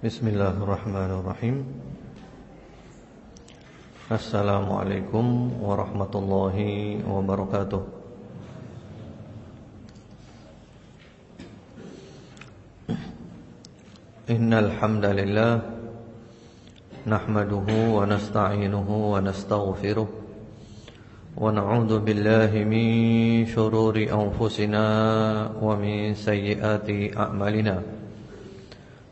Bismillahirrahmanirrahim. Assalamualaikum warahmatullahi wabarakatuh. Innal hamdalillah nahmaduhu wa nasta'inuhu wa nastaghfiruh wa na'udzu billahi min anfusina wa min sayyiati a'malina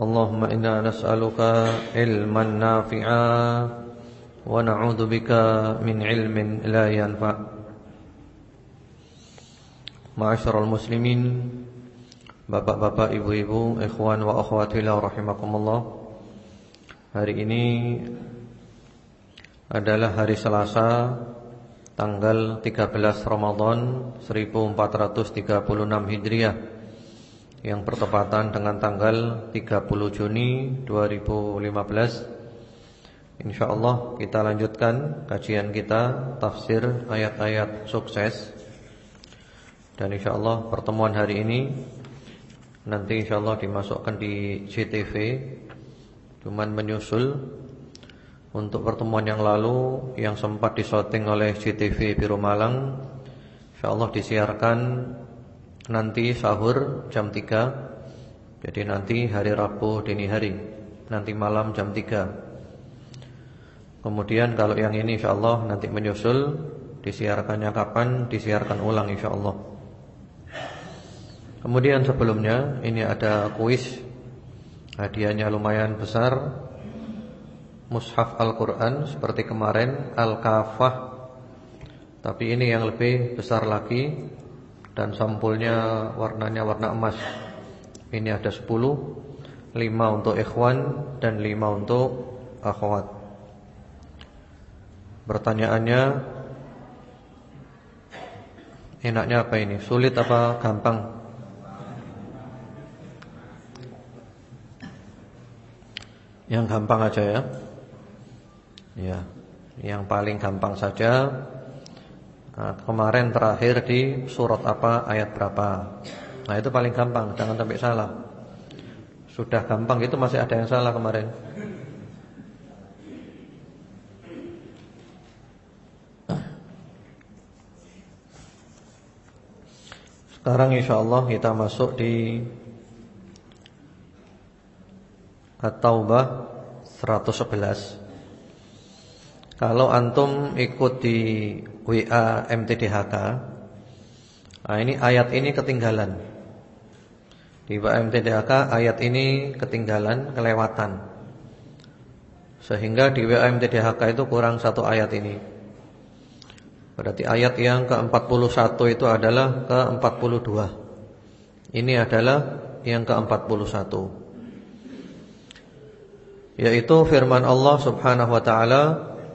اللهم إنا نسألك علما نافعا ونعوذ بك من علم لا ينفع Ma'asyiral muslimin Bapak-bapak, ibu-ibu, ikhwan wa akhwat fillah rahimakumullah. Hari ini adalah hari Selasa tanggal 13 Ramadan 1436 Hijriah yang bertepatan dengan tanggal 30 Juni 2015 InsyaAllah kita lanjutkan kajian kita Tafsir ayat-ayat sukses. Dan insyaAllah pertemuan hari ini Nanti insyaAllah dimasukkan di CTV Cuman menyusul Untuk pertemuan yang lalu Yang sempat disoting oleh CTV Biru Malang. InsyaAllah disiarkan nanti sahur jam 3 Jadi nanti hari Rabu dini hari. Nanti malam jam 3 Kemudian kalau yang ini insya Allah nanti menyusul Disiarkannya kapan? Disiarkan ulang insya Allah. Kemudian sebelumnya Ini ada kuis. Hadiahnya lumayan besar. Mushaf Al-Quran Seperti kemarin Al-Kafah. Tapi ini yang lebih besar lagi dan sampulnya warnanya warna emas. Ini ada 10, 5 untuk ikhwan dan 5 untuk akhwat. Pertanyaannya enaknya apa ini? Sulit apa gampang? Yang gampang aja ya. Ya, yang paling gampang saja Nah, kemarin terakhir di surat apa, ayat berapa. Nah itu paling gampang, jangan sampai salah. Sudah gampang itu masih ada yang salah kemarin. Sekarang insya Allah kita masuk di At-Taubah 111 Kalau antum ikut di WA MTDHK Nah ini ayat ini ketinggalan. Di WA MTDHK ayat ini ketinggalan, kelewatan. Sehingga di WA MTDHK itu kurang satu ayat ini. Berarti ayat yang ke-41 itu adalah ke-42 Ini adalah yang ke-41 Yaitu firman Allah subhanahu wa ta'ala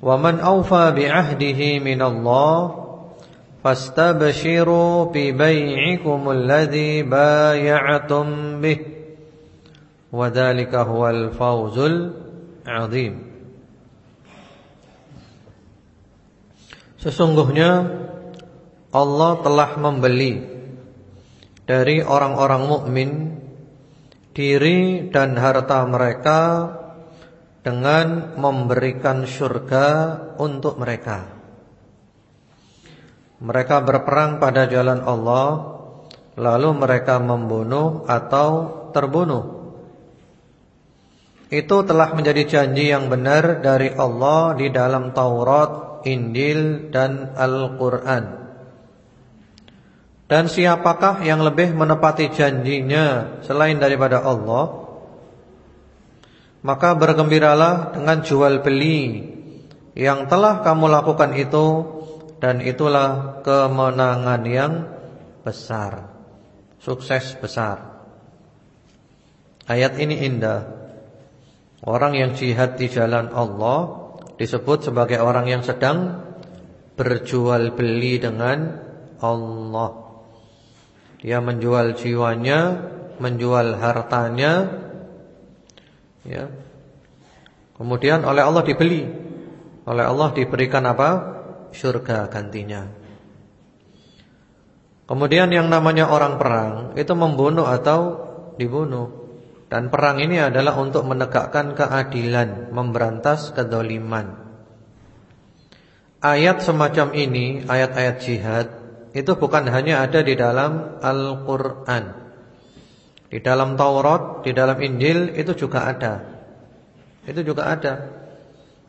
وَمَنْ أَوْفَى بِعَهْدِهِ مِنَ اللَّهِ فَاسْتَبْشِرُوا بِبَيْعِكُمُ الَّذِي بَايَعْتُمْ بِهِ وَذَلِكَ هُوَ الْفَوْزُ الْعَظِيمُ. Sesungguhnya Allah telah membeli dari orang-orang mukmin diri dan harta mereka dengan memberikan surga untuk mereka. Mereka berperang pada jalan Allah lalu mereka membunuh atau terbunuh. itu telah menjadi janji yang benar dari Allah di dalam Taurat, Injil dan Al-Qur'an. Dan siapakah yang lebih menepati janjinya selain daripada Allah? Maka bergembiralah dengan jual beli yang telah kamu lakukan itu dan itulah kemenangan yang besar, sukses besar. Ayat ini indah. Orang yang jihad di jalan Allah disebut sebagai orang yang sedang berjual beli dengan Allah. Dia menjual jiwanya, menjual hartanya ya. Kemudian oleh Allah dibeli. Oleh Allah diberikan apa? Surga gantinya. Kemudian yang namanya orang perang itu membunuh atau dibunuh. Dan perang ini adalah untuk menegakkan keadilan, memberantas kedoliman. Ayat semacam ini, ayat-ayat jihad, itu bukan hanya ada di dalam Al-Quran. Di dalam Taurat, di dalam Injil, itu juga ada. Itu juga ada.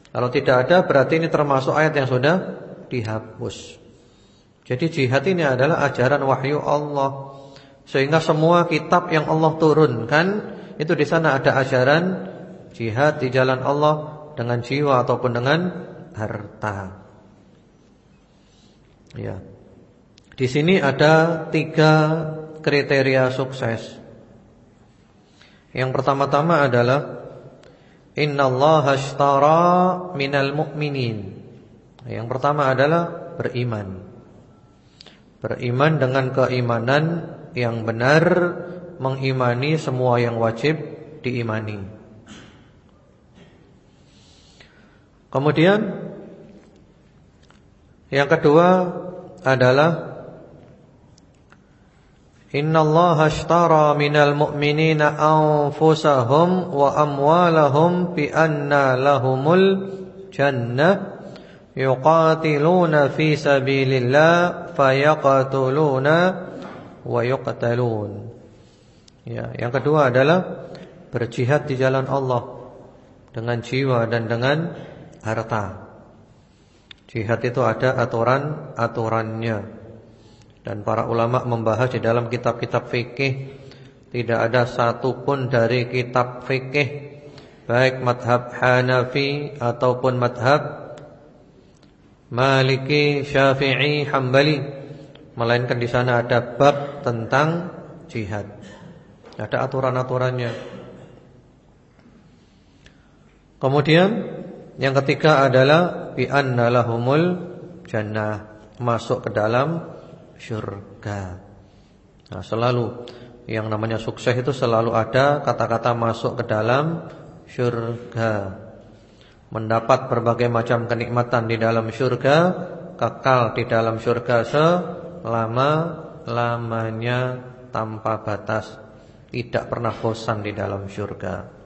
Kalau tidak ada, berarti ini termasuk ayat yang sudah dihapus. Jadi jihad ini adalah ajaran wahyu Allah. Sehingga semua kitab yang Allah turunkan itu di sana ada ajaran jihad di jalan Allah dengan jiwa ataupun dengan harta. Ya. Di sini ada tiga kriteria sukses. Yang pertama-tama adalah Innallaha ashtara minal mu'minin. Yang pertama adalah beriman. Beriman dengan keimanan yang benar mengimani semua yang wajib diimani. Kemudian yang kedua adalah Innallaha ashtara minal mu'minina anfusahum wa amwalahum bi anna lahumul jannah yuqatiluna fi sabilillah fayaqtuluna wa yuqtalun Ya, yang kedua adalah berjihad di jalan Allah dengan jiwa dan dengan harta. Jihad itu ada aturan-aturannya. Dan para ulama membahas di dalam kitab-kitab fikih tidak ada satupun dari kitab fikih baik madhab Hanafi ataupun madhab Maliki, Syafi'i, Hambali melainkan di sana ada bab tentang jihad. Ada aturan-aturannya. Kemudian yang ketiga adalah bi annalahumul jannah, masuk ke dalam syurga. Nah, selalu yang namanya sukses itu selalu ada kata-kata masuk ke dalam syurga. Mendapat berbagai macam kenikmatan di dalam syurga, kekal di dalam syurga selama-lamanya tanpa batas tidak pernah bosan di dalam surga.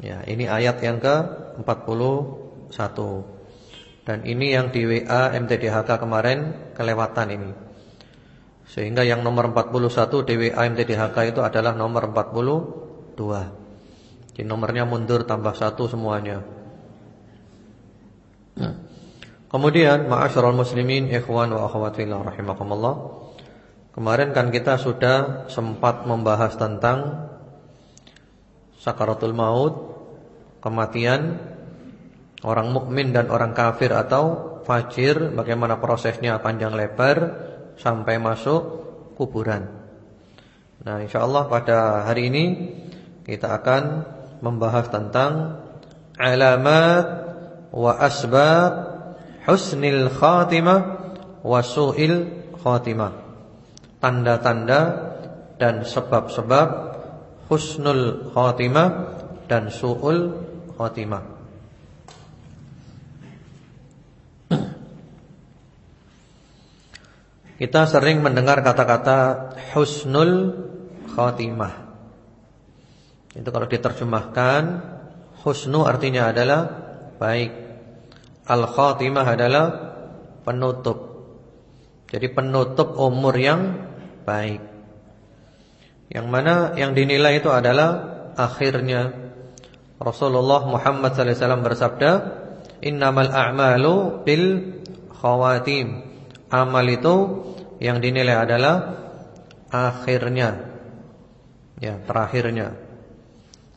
Ya, ini ayat yang ke-41. Dan ini yang di WA MTDHK kemarin kelewatan ini. Sehingga yang nomor 41 di WA MTDHK itu adalah nomor 42. Jadi nomornya mundur tambah satu semuanya. Nah. Kemudian ma'asyiral muslimin ikhwan wa akhwat fillah rahimakumullah. Kemarin kan kita sudah sempat membahas tentang sakaratul maut, kematian orang mukmin dan orang kafir atau fajir, bagaimana prosesnya panjang lebar sampai masuk kuburan. Nah, insyaallah pada hari ini kita akan membahas tentang alamat wa asbab husnil khatimah wa su'il khatimah tanda-tanda dan sebab-sebab husnul khatimah dan su'ul khatimah. Kita sering mendengar kata-kata husnul khatimah. Itu kalau diterjemahkan husnu artinya adalah baik. Al khatimah adalah penutup. Jadi penutup umur yang baik. Yang mana yang dinilai itu adalah akhirnya. Rasulullah Muhammad SAW bersabda, "Innamal a'malu bil khawatim." Amal itu yang dinilai adalah akhirnya. Ya, terakhirnya.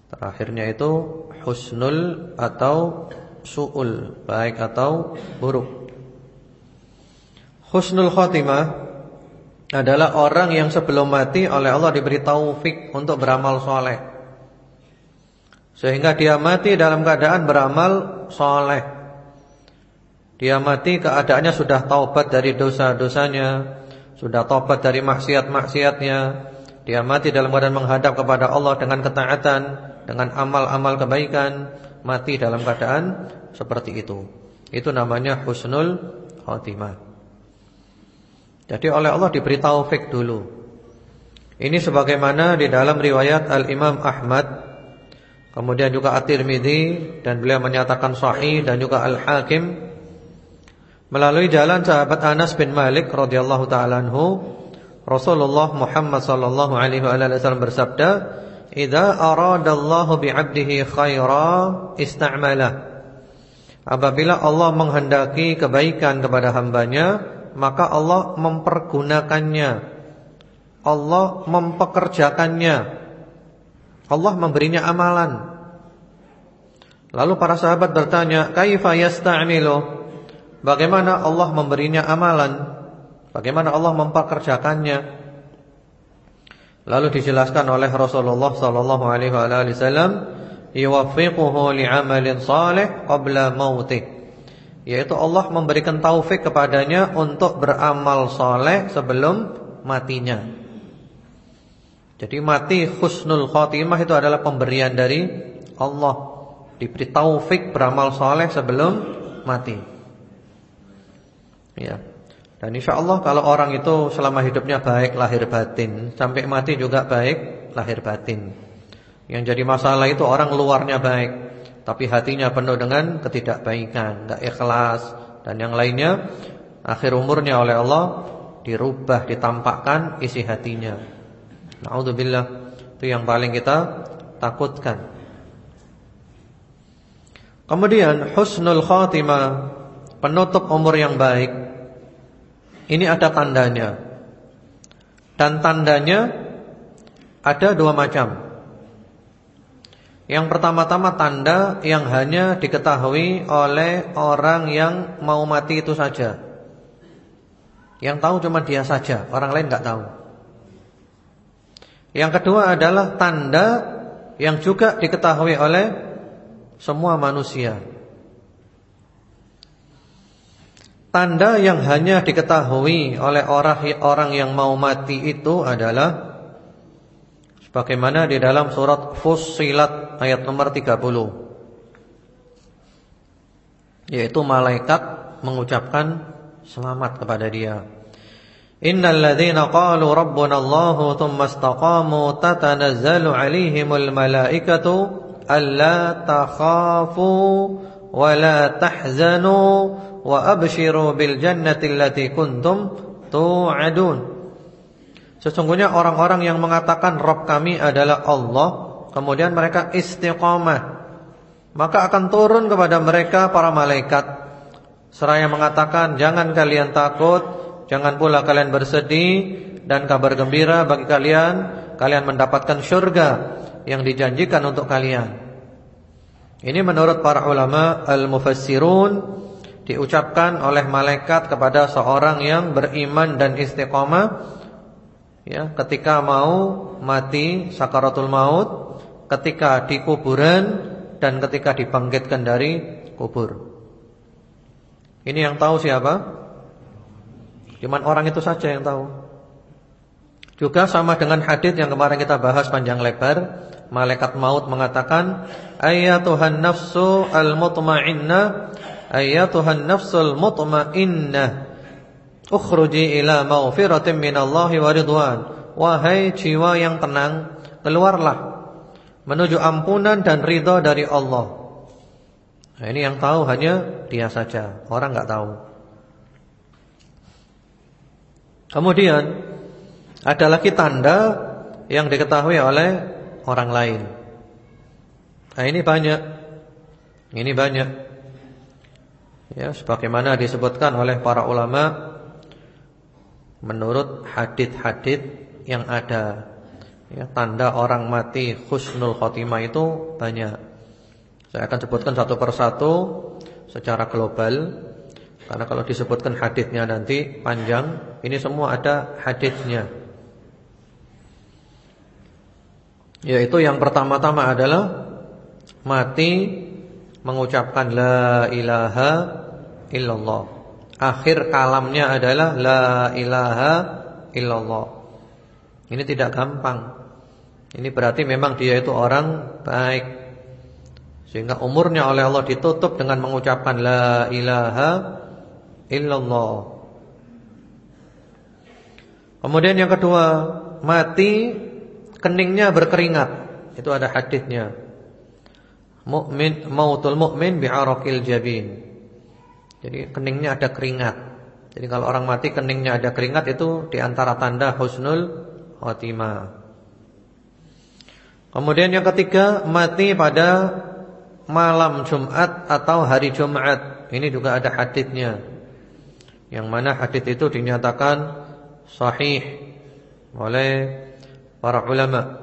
Terakhirnya itu husnul atau su'ul, baik atau buruk. Husnul khatimah adalah orang yang sebelum mati oleh Allah diberi taufik untuk beramal soleh. Sehingga dia mati dalam keadaan beramal soleh. Dia mati keadaannya sudah taubat dari dosa-dosanya, sudah taubat dari maksiat-maksiatnya. Dia mati dalam keadaan menghadap kepada Allah dengan ketaatan, dengan amal-amal kebaikan, mati dalam keadaan seperti itu. Itu namanya husnul khatimah. Jadi oleh Allah diberi taufik dulu. Ini sebagaimana di dalam riwayat Al-Imam Ahmad Kemudian juga At-Tirmidzi Dan beliau menyatakan sahih Dan juga Al-Hakim Melalui jalan sahabat Anas bin Malik radhiyallahu taala anhu Rasulullah Muhammad sallallahu alaihi wasallam bersabda Idza aradallahu bi'abdihi khaira ista'malah Apabila Allah menghendaki kebaikan kepada hambanya Maka Allah mempergunakannya. Allah mempekerjakannya. Allah memberinya amalan. Lalu para sahabat bertanya Kaifa yasta'milu Bagaimana Allah memberinya amalan Bagaimana Allah mempekerjakannya Lalu dijelaskan oleh Rasulullah sallallahu alaihi wasallam, yuwaffiquhu li'amalin salih qabla mautih. Yaitu Allah memberikan taufik kepadanya untuk beramal saleh sebelum matinya. Jadi mati husnul khotimah itu adalah pemberian dari Allah. Diberi taufik beramal saleh sebelum mati. Ya. Dan insya Allah kalau orang itu selama hidupnya baik lahir batin Sampai mati juga baik lahir batin. Yang jadi masalah itu orang luarnya baik Tapi hatinya penuh dengan ketidakbaikan Tidak ikhlas Dan yang lainnya Akhir umurnya oleh Allah Dirubah, ditampakkan isi hatinya. Na'udzubillah. Itu yang paling kita takutkan. Kemudian Husnul khatimah Penutup umur yang baik ini ada tandanya. Dan tandanya Ada dua macam. Yang pertama-tama tanda Yang hanya diketahui oleh Orang yang mau mati itu saja. Yang tahu cuma dia saja Orang lain nggak tahu. Yang kedua adalah tanda Yang juga diketahui oleh Semua manusia Tanda yang hanya diketahui oleh orang orang yang mau mati itu adalah sebagaimana di dalam surat Fussilat ayat nomor 30 yaitu malaikat mengucapkan selamat kepada dia. Innal ladzina qalu rabbuna Allah tsumma istaqamu tatanazzalu alaihimul malaikatu alla takhafu wa la tahzanu wa abshiru bil jannati allati kuntum tu'adun. Sesungguhnya orang-orang yang mengatakan Rob kami adalah Allah Kemudian mereka istiqamah Maka akan turun kepada mereka para malaikat. Seraya mengatakan Jangan kalian takut Jangan pula kalian bersedih Dan kabar gembira bagi kalian. Kalian mendapatkan syurga Yang dijanjikan untuk kalian. Ini menurut para ulama Al-Mufassirun diucapkan oleh malaikat kepada seorang yang beriman dan istiqomah ya ketika mau mati sakaratul maut ketika di kuburan dan ketika dibangkitkan dari kubur. Ini yang tahu siapa? Cuman orang itu saja yang tahu. Juga sama dengan hadis yang kemarin kita bahas panjang lebar malaikat maut mengatakan ayatuhan nafsu al-mutmainnah Ayatuhan nafsul mutmainnah. Ukhruji ila maghfiratin minallahi wa ridwan. Wahai jiwa yang tenang Keluarlah Menuju ampunan dan ridha dari Allah. Nah ini yang tahu hanya dia saja. Orang nggak tahu. Kemudian Ada lagi tanda Yang diketahui oleh orang lain. Nah, ini banyak. Ini banyak. Ya, sebagaimana disebutkan oleh para ulama menurut hadith-hadith yang ada ya, tanda orang mati husnul khotimah itu banyak. Saya akan sebutkan satu persatu secara global karena kalau disebutkan hadithnya nanti panjang. Ini semua ada hadithnya. Yaitu yang pertama-tama adalah mati mengucapkan la ilaha illallah. Akhir kalamnya adalah la ilaha illallah. Ini tidak gampang. Ini berarti memang dia itu orang baik. Sehingga umurnya oleh Allah ditutup dengan mengucapkan la ilaha illallah. Kemudian yang kedua, mati keningnya berkeringat. Itu ada hadisnya. Mukmin mautul mukmin bi'araqil jabin. Jadi keningnya ada keringat. Jadi kalau orang mati keningnya ada keringat itu di antara tanda husnul khotimah. Kemudian yang ketiga mati pada malam Jumat atau hari Jumat. Ini juga ada hadisnya. Yang mana hadis itu dinyatakan sahih oleh para ulama.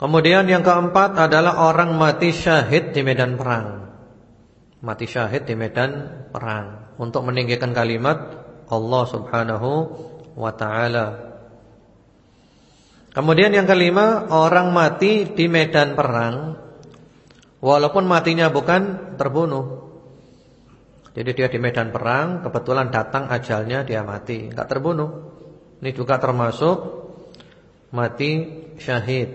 Kemudian yang keempat adalah orang mati syahid di medan perang. Mati syahid di medan perang untuk meninggikan kalimat Allah Subhanahu wa taala. Kemudian yang kelima, orang mati di medan perang walaupun matinya bukan terbunuh. Jadi dia di medan perang, kebetulan datang ajalnya dia mati, enggak terbunuh. Ini juga termasuk mati syahid.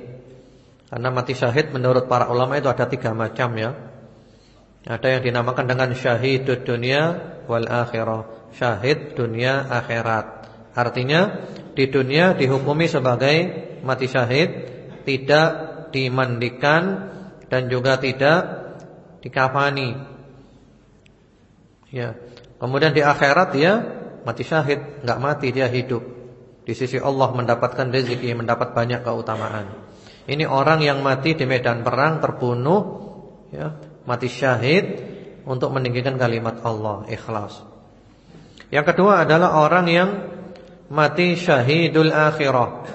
Karena mati syahid menurut para ulama itu ada tiga macam ya. Ada yang dinamakan dengan syahid dunia wal akhirah. Syahid dunia akhirat. Artinya di dunia dihukumi sebagai mati syahid, tidak dimandikan dan juga tidak dikafani. Ya. Kemudian di akhirat dia mati syahid, enggak mati dia hidup. Di sisi Allah mendapatkan rezeki, mendapat banyak keutamaan. Ini orang yang mati di medan perang terbunuh ya, mati syahid untuk meninggikan kalimat Allah ikhlas. Yang kedua adalah orang yang mati syahidul akhirah.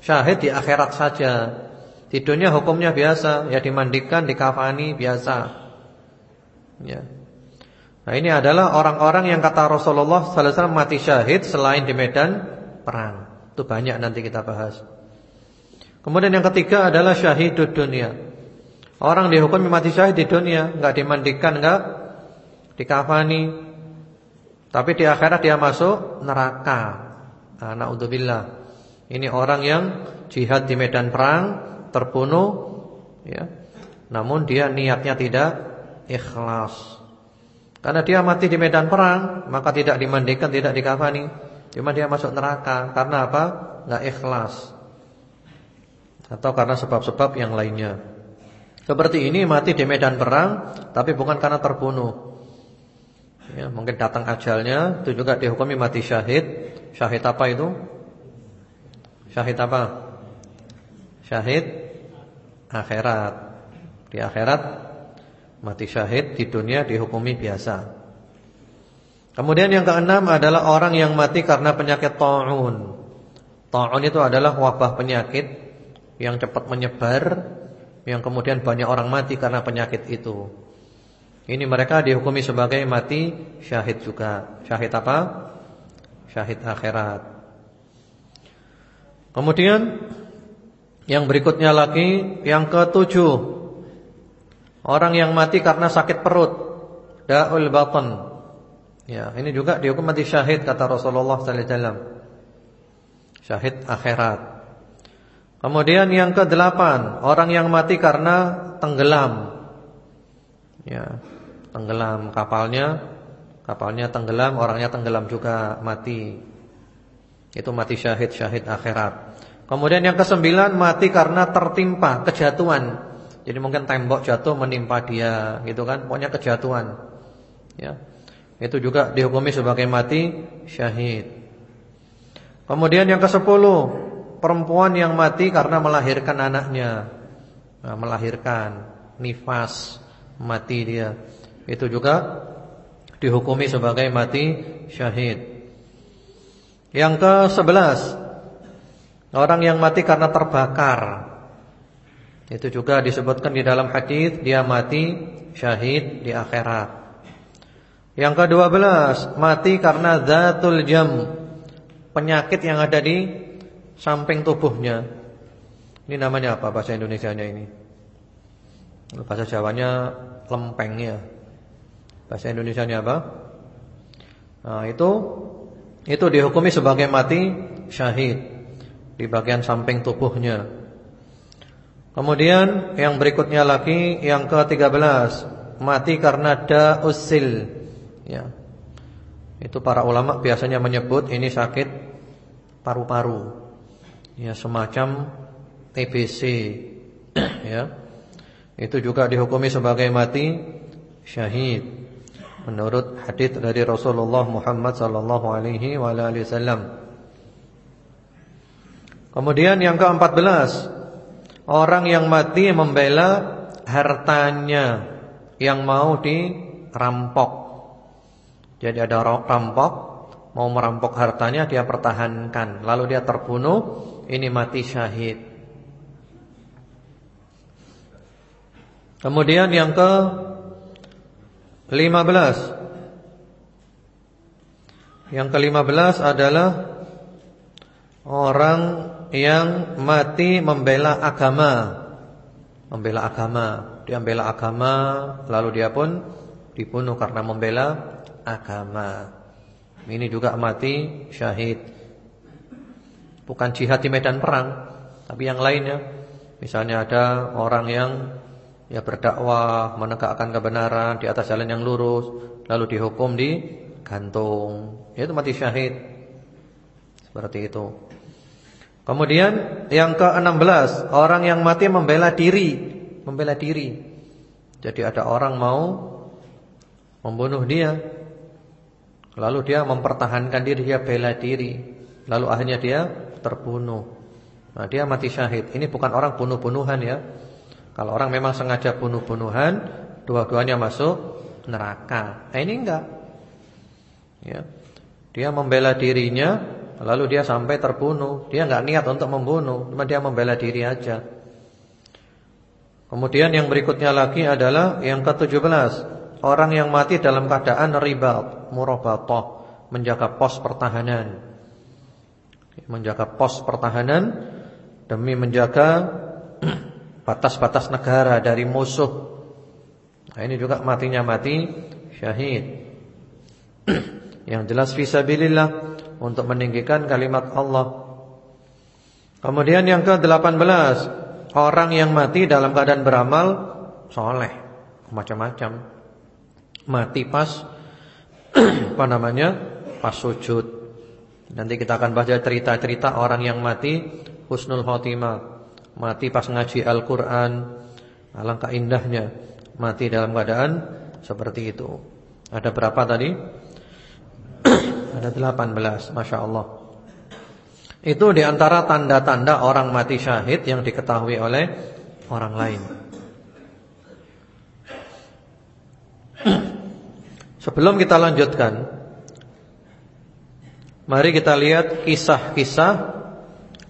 Syahid di akhirat saja. Di dunia hukumnya biasa, ya dimandikan, dikafani biasa. Ya. Nah, ini adalah orang-orang yang kata Rasulullah sallallahu alaihi wasallam mati syahid selain di medan perang. Itu banyak nanti kita bahas. Kemudian yang ketiga adalah syahidud dunia. Orang dihukum mati syahid di dunia, enggak dimandikan, enggak dikafani. Tapi di akhirat dia masuk neraka. Nah, naudzubillah. Ini orang yang jihad di medan perang, terbunuh ya. Namun dia niatnya tidak ikhlas. Karena dia mati di medan perang, maka tidak dimandikan, tidak dikafani. Cuma dia masuk neraka karena apa? Enggak ikhlas atau karena sebab-sebab yang lainnya. Seperti ini mati di medan perang tapi bukan karena terbunuh. Ya, mungkin datang ajalnya itu juga dihukumi mati syahid. Syahid apa itu? Syahid apa? Syahid akhirat. Di akhirat mati syahid, di dunia dihukumi biasa. Kemudian yang keenam adalah orang yang mati karena penyakit taun. Taun itu adalah wabah penyakit yang cepat menyebar yang kemudian banyak orang mati karena penyakit itu. Ini mereka dihukumi sebagai mati syahid juga. Syahid apa? Syahid akhirat. Kemudian yang berikutnya lagi yang ketujuh Orang yang mati karena sakit perut Da'ul batan Ya, ini juga dihukum mati syahid kata Rasulullah sallallahu alaihi wasallam. Syahid akhirat. Kemudian yang kedelapan, orang yang mati karena tenggelam. Ya, tenggelam kapalnya, kapalnya tenggelam, orangnya tenggelam juga mati. Itu mati syahid syahid akhirat. Kemudian yang kesembilan mati karena tertimpa kejatuhan. Jadi mungkin tembok jatuh menimpa dia, gitu kan? Pokoknya kejatuhan. Ya. Itu juga dihukumi sebagai mati syahid. Kemudian yang kesepuluh perempuan yang mati karena melahirkan anaknya. nah, melahirkan, nifas, mati dia. Itu juga dihukumi sebagai mati syahid. Yang ke-11 Orang yang mati karena terbakar Itu juga disebutkan di dalam hadis Dia mati syahid di akhirat Yang ke-12 Mati karena zatul jam Penyakit yang ada di Samping tubuhnya Ini namanya apa bahasa Indonesia-nya ini Bahasa Jawanya Lempeng ya Bahasa Indonesia-nya apa Nah itu Itu dihukumi sebagai mati syahid di bagian samping tubuhnya. Kemudian yang berikutnya lagi yang ke-13, mati karena dausil. Ya. Itu para ulama biasanya menyebut ini sakit paru-paru. Ya, semacam TBC. ya. Itu juga dihukumi sebagai mati syahid. Menurut hadis dari Rasulullah Muhammad sallallahu alaihi wasallam. Kemudian yang ke-14 Orang yang mati membela hartanya Yang mau dirampok Jadi ada rampok Mau merampok hartanya dia pertahankan Lalu dia terbunuh Ini mati syahid. Kemudian yang ke 15 Yang ke-15 adalah Orang yang mati membela agama. Membela agama. Dia membela agama Lalu dia pun dibunuh karena membela agama. Ini juga mati syahid Bukan jihad di medan perang Tapi yang lainnya. Misalnya ada orang yang Ya berdakwah Menegakkan kebenaran Di atas jalan yang lurus Lalu dihukum di gantung. Itu mati syahid. Seperti itu. Kemudian yang ke-16 Orang yang mati membela diri. Membela diri. Jadi ada orang mau Membunuh dia Lalu dia mempertahankan diri Dia bela diri. Lalu akhirnya dia terbunuh. Nah dia mati syahid. Ini bukan orang bunuh-bunuhan ya. Kalau orang memang sengaja bunuh-bunuhan Dua-duanya masuk neraka. Nah ini enggak. Ya. Dia membela dirinya Lalu dia sampai terbunuh. Dia nggak niat untuk membunuh Cuma dia membela diri aja. Kemudian yang berikutnya lagi adalah Yang ke-17 Orang yang mati dalam keadaan ribat Murabatoh Menjaga pos pertahanan Menjaga pos pertahanan Demi menjaga Batas-batas negara dari musuh Nah ini juga matinya mati Syahid Yang jelas Fisabilillah untuk meninggikan kalimat Allah. Kemudian yang ke-18, orang yang mati dalam keadaan beramal soleh, macam-macam. Mati pas apa namanya? pas sujud. Nanti kita akan baca cerita-cerita orang yang mati husnul khotimah. Mati pas ngaji Al-Qur'an. Alangkah indahnya mati dalam keadaan seperti itu. Ada berapa tadi? Ada 18 Masya Allah Itu di antara tanda-tanda orang mati syahid Yang diketahui oleh orang lain Sebelum kita lanjutkan Mari kita lihat kisah-kisah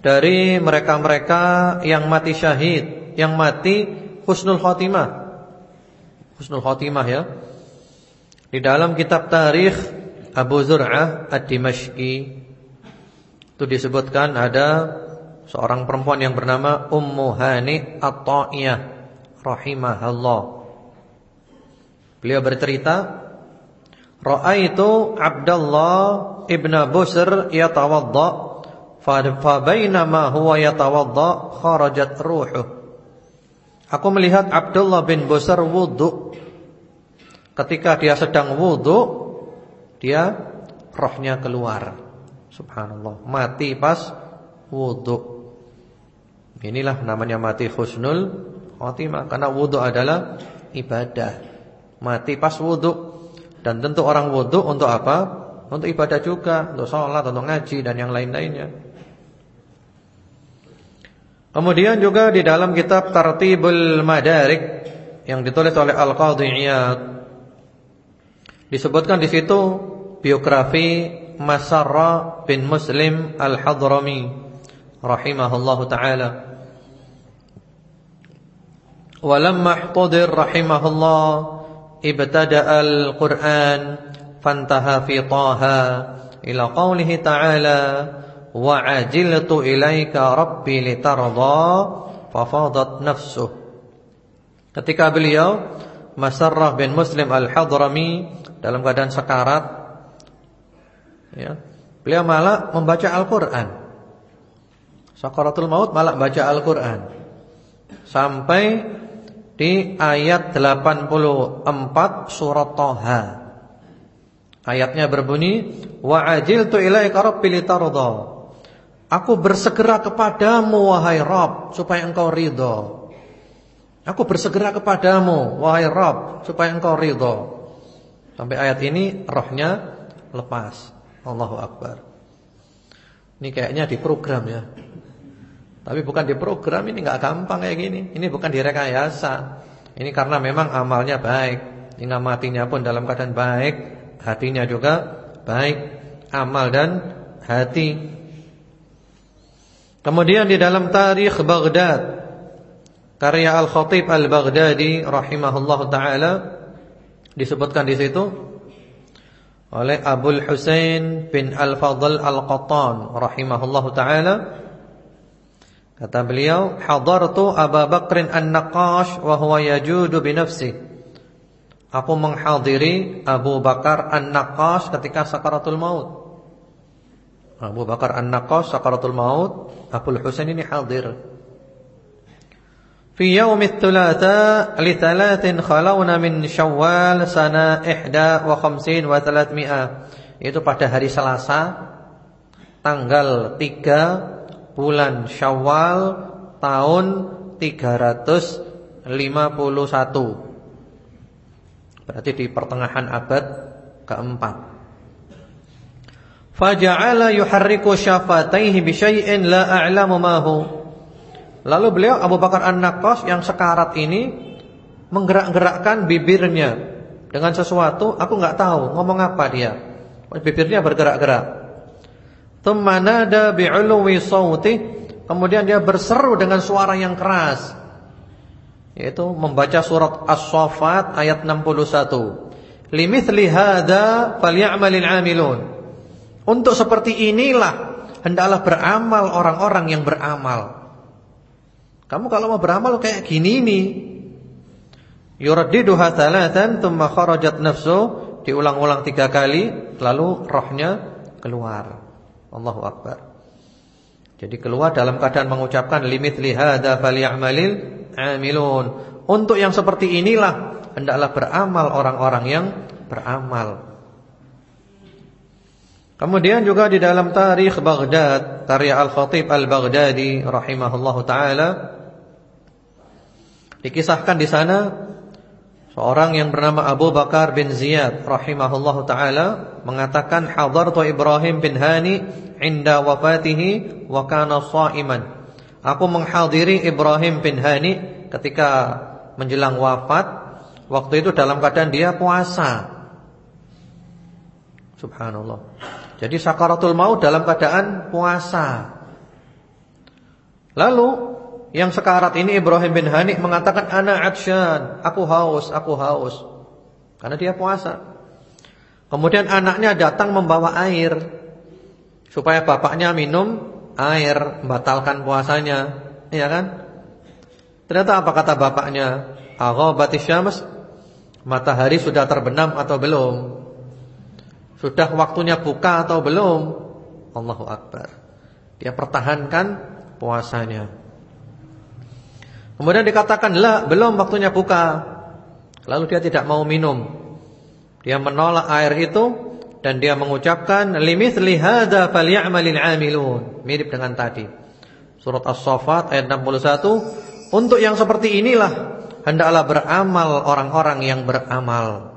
Dari mereka-mereka yang mati syahid Yang mati husnul khotimah. Husnul khotimah ya. Di dalam kitab tarikh Abu Zur'ah Ad-Dimashqi. Itu disebutkan ada seorang perempuan yang bernama Ummu Hani At-Ta'iyah rahimahullah. Beliau bercerita, "Ra'aitu Abdullah ibn Busr yatawadda, fa bainama huwa yatawadda kharajat ruhuh." Aku melihat Abdullah bin Busr wudu. Ketika dia sedang wudu, dia rohnya keluar. Subhanallah, mati pas wudu. Inilah namanya mati husnul khotimah karena wudu adalah ibadah. Mati pas wudu. Dan tentu orang wudu untuk apa? Untuk ibadah juga, untuk sholat, untuk ngaji dan yang lain-lainnya. Kemudian juga di dalam kitab Tartibul Madarik yang ditulis oleh Al-Qadhi Iyad disebutkan di situ biografi Masarra bin Muslim Al-Hadrami rahimahullahu taala. ولما احتضر رحمه الله ibtada'a al-Qur'an fantaha fi Taha ila qawlihi ta'ala wa'ajiltu ilaika rabbi litarda fafadat nafsuh. Ketika beliau Masarrah bin Muslim Al-Hadrami dalam keadaan sekarat ya beliau malah membaca Al-Qur'an. Sakaratul maut malah baca Al-Qur'an. Sampai di ayat 84 surat Toha. Ayatnya berbunyi, Wa ajiltu ilaika rabbi litardha. Aku bersegera kepadamu wahai Rabb supaya engkau ridho. Aku bersegera kepadamu wahai Rabb supaya engkau ridho. Sampai ayat ini rohnya lepas. Allahu Akbar. Ini kayaknya diprogram ya. Tapi bukan di program ini nggak gampang kayak gini. Ini bukan direkayasa. Ini karena memang amalnya baik. Hingga matinya pun dalam keadaan baik, hatinya juga baik, amal dan hati. Kemudian di dalam tarikh Baghdad karya Al-Khatib Al-Baghdadi rahimahullahu taala disebutkan di situ oleh Abdul Husain bin Al-Fadl Al-Qattan rahimahullahu taala Kata beliau, "Hadartu Abu Bakrin An-Naqash wa huwa yajudu bi nafsi." Aku menghadiri Abu Bakar An-Naqash ketika sakaratul maut. Abu Bakar An-Naqash sakaratul maut, Abu Husain ini hadir. Fi yaum ats-tsalatsa li thalathin khalawna min Syawal sana 51 wa 300. Itu pada hari Selasa tanggal 3 bulan Syawal tahun 351. Berarti di pertengahan abad keempat. Faja'ala yuharriku syafataihi bi syai'in la a'lamu ma Lalu beliau Abu Bakar An-Naqqas yang sekarat ini menggerak-gerakkan bibirnya dengan sesuatu aku nggak tahu ngomong apa dia. Bibirnya bergerak-gerak. Thumma nada bi'uluwi sawti Kemudian dia berseru dengan suara yang keras. Yaitu membaca surat As-Safat ayat 61 Limithli hadha falyamalil amilun. Untuk seperti inilah Hendaklah beramal orang-orang yang beramal. Kamu kalau mau beramal kayak gini nih Yuraddiduha thalathan Thumma kharajat nafsu. Diulang-ulang tiga kali Lalu rohnya keluar Allahu Akbar. Jadi keluar dalam keadaan mengucapkan limit lihada falyamalil amilun. Untuk yang seperti inilah hendaklah beramal orang-orang yang beramal. Kemudian juga di dalam tarikh Baghdad, karya Al-Khatib Al-Baghdadi rahimahullahu taala dikisahkan di sana Seorang yang bernama Abu Bakar bin Ziyad rahimahullahu taala mengatakan hadartu Ibrahim bin Hani inda wafatihi wa kana shaiman. Aku menghadiri Ibrahim bin Hani ketika menjelang wafat. Waktu itu dalam keadaan dia puasa. Subhanallah. Jadi sakaratul maut dalam keadaan puasa. Lalu yang sekarat ini Ibrahim bin Hani mengatakan ana atsyan, aku haus, aku haus. Karena dia puasa. Kemudian anaknya datang membawa air supaya bapaknya minum air, membatalkan puasanya, iya kan? Ternyata apa kata bapaknya? Aghabatis syams, matahari sudah terbenam atau belum? Sudah waktunya buka atau belum? Allahu akbar. Dia pertahankan puasanya. Kemudian dikatakan, "La, belum waktunya buka." Lalu dia tidak mau minum. Dia menolak air itu dan dia mengucapkan, "Limithli hadza falyamalil 'amilun." Mirip dengan tadi. Surat As-Saffat ayat 61, untuk yang seperti inilah hendaklah beramal orang-orang yang beramal.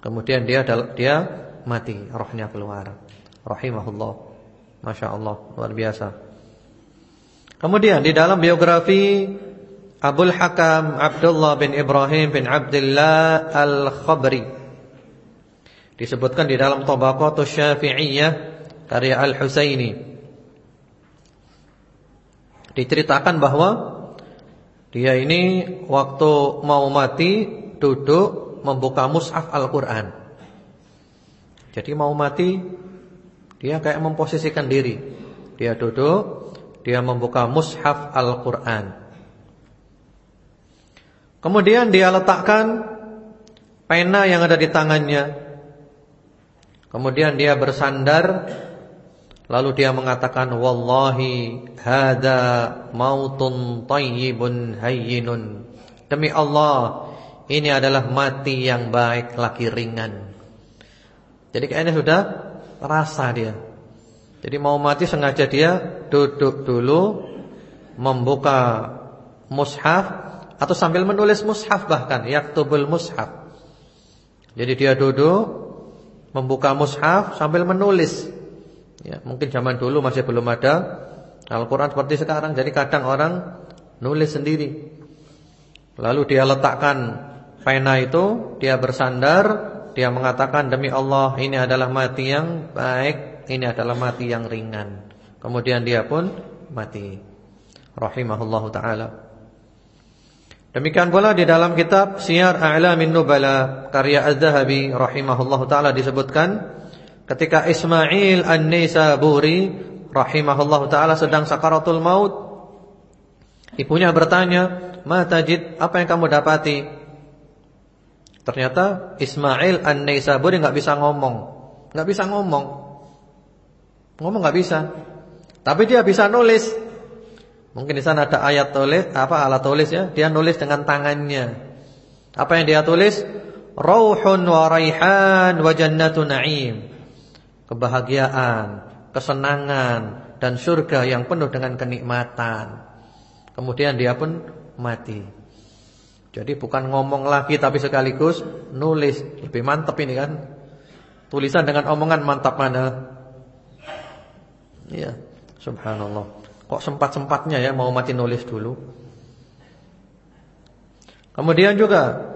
Kemudian dia dia mati, rohnya keluar. Rahimahullah. Masya Allah, luar biasa. Kemudian di dalam biografi Abdul Hakam Abdullah bin Ibrahim bin Abdullah Al-Khabri disebutkan di dalam Tabaqatus Syafi'iyah karya Al-Husaini diceritakan bahwa dia ini waktu mau mati duduk membuka mushaf Al-Qur'an. Jadi mau mati dia kayak memposisikan diri. Dia duduk dia membuka mushaf Al-Quran Kemudian dia letakkan Pena yang ada di tangannya. Kemudian dia bersandar. Lalu dia mengatakan Wallahi Hada mautun tayyibun hayyinun. Demi Allah Ini adalah mati yang baik Laki ringan. Jadi kayaknya sudah Rasa dia. Jadi mau mati sengaja dia duduk dulu membuka mushaf atau sambil menulis mushaf bahkan yaktubul mushaf. Jadi dia duduk membuka mushaf sambil menulis. Ya, mungkin zaman dulu masih belum ada Al-Qur'an seperti sekarang. Jadi kadang orang nulis sendiri. Lalu dia letakkan pena itu, dia bersandar, dia mengatakan demi Allah ini adalah mati yang baik ini adalah mati yang ringan. Kemudian dia pun mati. Rahimahullahu taala. Demikian pula di dalam kitab Siyar A'lamin Nubala karya Az-Zahabi rahimahullahu taala disebutkan ketika Ismail An-Nisaburi rahimahullahu taala sedang sakaratul maut ibunya bertanya, "Ma tajid? Apa yang kamu dapati?" Ternyata Ismail An-Nisaburi enggak bisa ngomong. Enggak bisa ngomong. Ngomong nggak bisa. Tapi dia bisa nulis. Mungkin di sana ada ayat tulis, apa alat tulis ya? Dia nulis dengan tangannya. Apa yang dia tulis? Rauhun wa raihan wa jannatu na'im. Kebahagiaan, kesenangan dan surga yang penuh dengan kenikmatan. Kemudian dia pun mati. Jadi bukan ngomong lagi tapi sekaligus nulis. Lebih mantap ini kan. Tulisan dengan omongan mantap mana? Ya, subhanallah. Kok sempat-sempatnya ya mau mati nulis dulu. Kemudian juga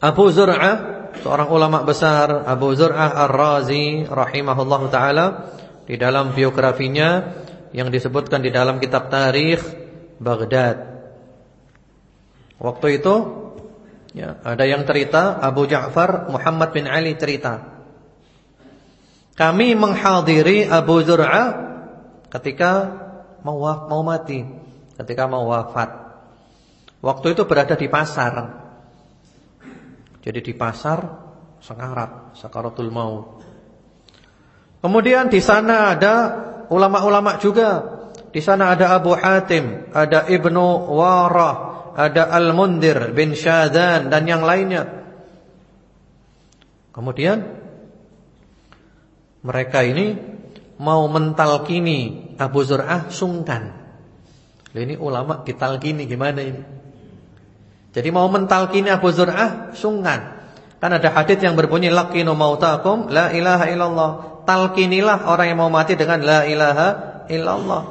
Abu Zur'ah, seorang ulama besar Abu Zur'ah Ar-Razi rahimahullahu taala di dalam biografinya yang disebutkan di dalam kitab tarikh Baghdad. Waktu itu ya, ada yang cerita Abu Ja'far Muhammad bin Ali cerita kami menghadiri Abu Zur'ah ketika mau mau mati, ketika mau wafat. Waktu itu berada di pasar. Jadi di pasar sekarat, sakaratul maut. Kemudian di sana ada ulama-ulama juga. Di sana ada Abu Hatim, ada Ibnu Warah, ada Al-Mundir bin Syadan dan yang lainnya. Kemudian mereka ini mau mentalkini Abu Zur'ah sungkan. Ini ulama ditalkini gimana ini? Jadi mau mentalkini Abu Zur'ah sungkan. Kan ada hadis yang berbunyi laqinu mautakum la ilaha illallah. Talkinilah orang yang mau mati dengan la ilaha illallah.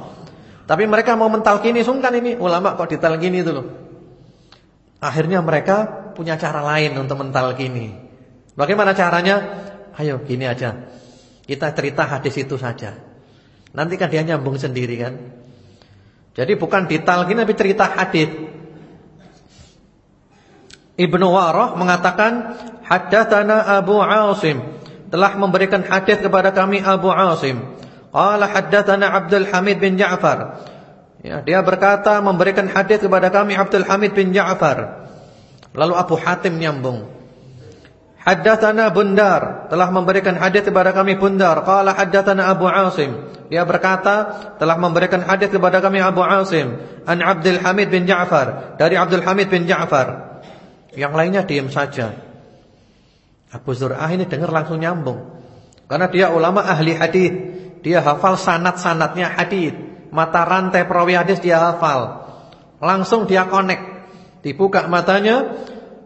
Tapi mereka mau mentalkini sungkan ini ulama kok ditalkini itu loh. Akhirnya mereka punya cara lain untuk mentalkini. Bagaimana caranya? Ayo gini aja. Kita cerita hadis itu saja. Nanti kan dia nyambung sendiri kan. Jadi bukan ditalkin tapi cerita hadis. Ibnu Warah mengatakan haddatsana Abu Asim telah memberikan hadis kepada kami Abu Asim. Qala haddatsana Abdul Hamid bin Ja'far. Ya, dia berkata memberikan hadis kepada kami Abdul Hamid bin Ja'far. Lalu Abu Hatim nyambung. Haddatsana Bundar. Telah memberikan hadis kepada kami Bundar. Qala haddatsana Abu Asim. Dia berkata telah memberikan hadis kepada kami Abu Asim. An Abdul Hamid bin Ja'far. Dari Abdul Hamid bin Ja'far. Yang lainnya diam saja. Abu Zur'ah ini dengar langsung nyambung. Karena dia ulama ahli hadis. Dia hafal sanad-sanadnya hadis. Mata rantai perawi hadis dia hafal. Langsung dia connect. Dibuka matanya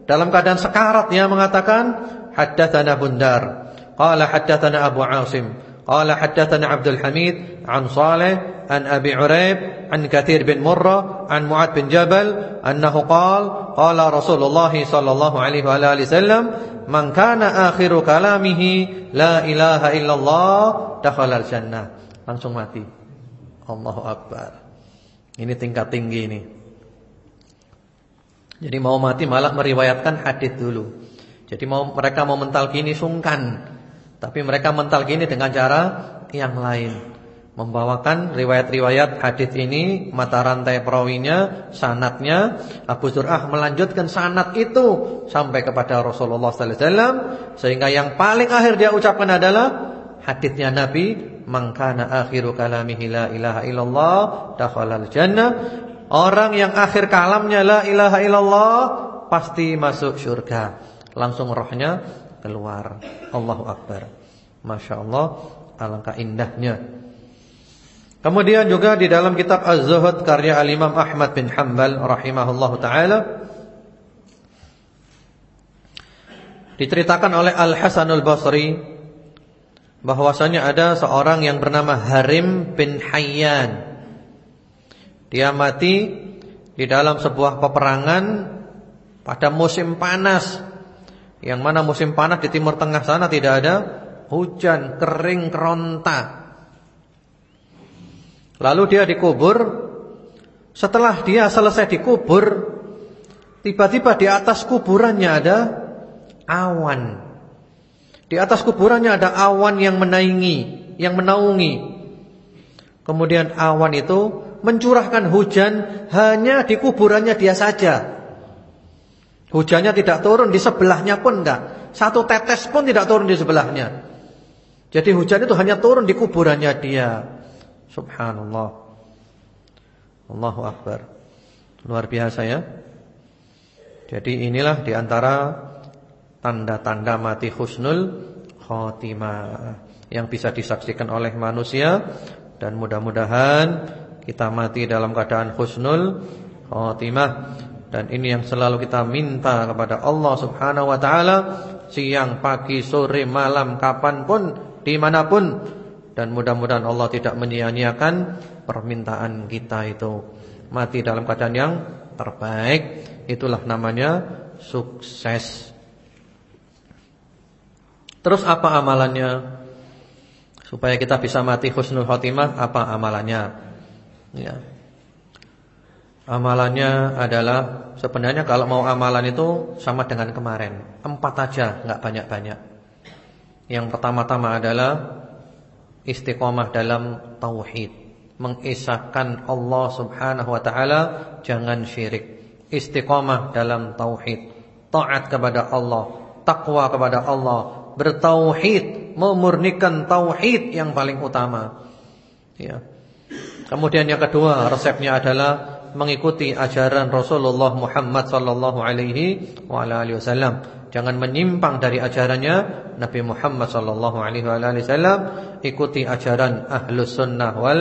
dalam keadaan sekarat dia mengatakan haddatsana Bundar. Qala haddatsana Abu Asim. Qala haddatsana Abdul Hamid an Saleh an Abi Uraib an Kathir bin Murrah an Mu'ad bin Jabal annahu qala qala Rasulullah sallallahu alaihi wa alihi wasallam man kana akhiru kalamihi la ilaha illallah dakhala jannah langsung mati. Allahu akbar. Ini tingkat tinggi ini jadi mau mati malah meriwayatkan hadis dulu jadi mau mereka mau mental gini sungkan tapi mereka mental gini dengan cara yang lain. Membawakan riwayat-riwayat hadis ini, mata rantai perawinya, sanatnya. Abu Zur'ah melanjutkan sanat itu sampai kepada Rasulullah sallallahu alaihi wasallam sehingga yang paling akhir dia ucapkan adalah hadisnya Nabi, "Man kana akhiru kalamihi la ilaha illallah dakhalal jannah." Orang yang akhir kalamnya la ilaha illallah pasti masuk surga. Langsung rohnya keluar. Allahu Akbar. Masya Allah, alangkah indahnya. Kemudian juga di dalam kitab Az-Zuhud karya Al-Imam Ahmad bin Hanbal rahimahullahu taala diceritakan oleh Al-Hasanul Basri bahwasanya ada seorang yang bernama Harim bin Hayyan. Dia mati di dalam sebuah peperangan pada musim panas yang mana musim panas di timur tengah sana tidak ada hujan, kering keronta. Lalu dia dikubur. Setelah dia selesai dikubur, tiba-tiba di atas kuburannya ada awan. Di atas kuburannya ada awan yang menaungi, yang menaungi. Kemudian awan itu mencurahkan hujan hanya di kuburannya dia saja. Hujannya tidak turun di sebelahnya pun enggak. Satu tetes pun tidak turun di sebelahnya. Jadi hujan itu hanya turun di kuburannya dia. Subhanallah. Allahu Akbar. Luar biasa ya. Jadi inilah di antara tanda-tanda mati husnul khotimah yang bisa disaksikan oleh manusia dan mudah-mudahan kita mati dalam keadaan husnul khotimah dan ini yang selalu kita minta kepada Allah subhanahu wa ta'ala Siang, pagi, sore, malam, kapan pun, di mana pun. Dan mudah-mudahan Allah tidak menyia-nyiakan permintaan kita itu. Mati dalam keadaan yang terbaik. Itulah namanya sukses. Terus apa amalannya? Supaya kita bisa mati husnul khotimah Apa amalannya? Ya Amalannya adalah sebenarnya kalau mau amalan itu sama dengan kemarin, empat aja, nggak banyak-banyak. Yang pertama-tama adalah istiqomah dalam tauhid, mengisahkan Allah Subhanahu wa taala, jangan syirik. Istiqomah dalam tauhid, taat kepada Allah, takwa kepada Allah, bertauhid, memurnikan tauhid yang paling utama. Ya. Kemudian yang kedua, resepnya adalah mengikuti ajaran Rasulullah Muhammad sallallahu alaihi wasallam. Jangan menyimpang dari ajarannya Nabi Muhammad sallallahu alaihi wasallam. Ikuti ajaran Ahlus Sunnah wal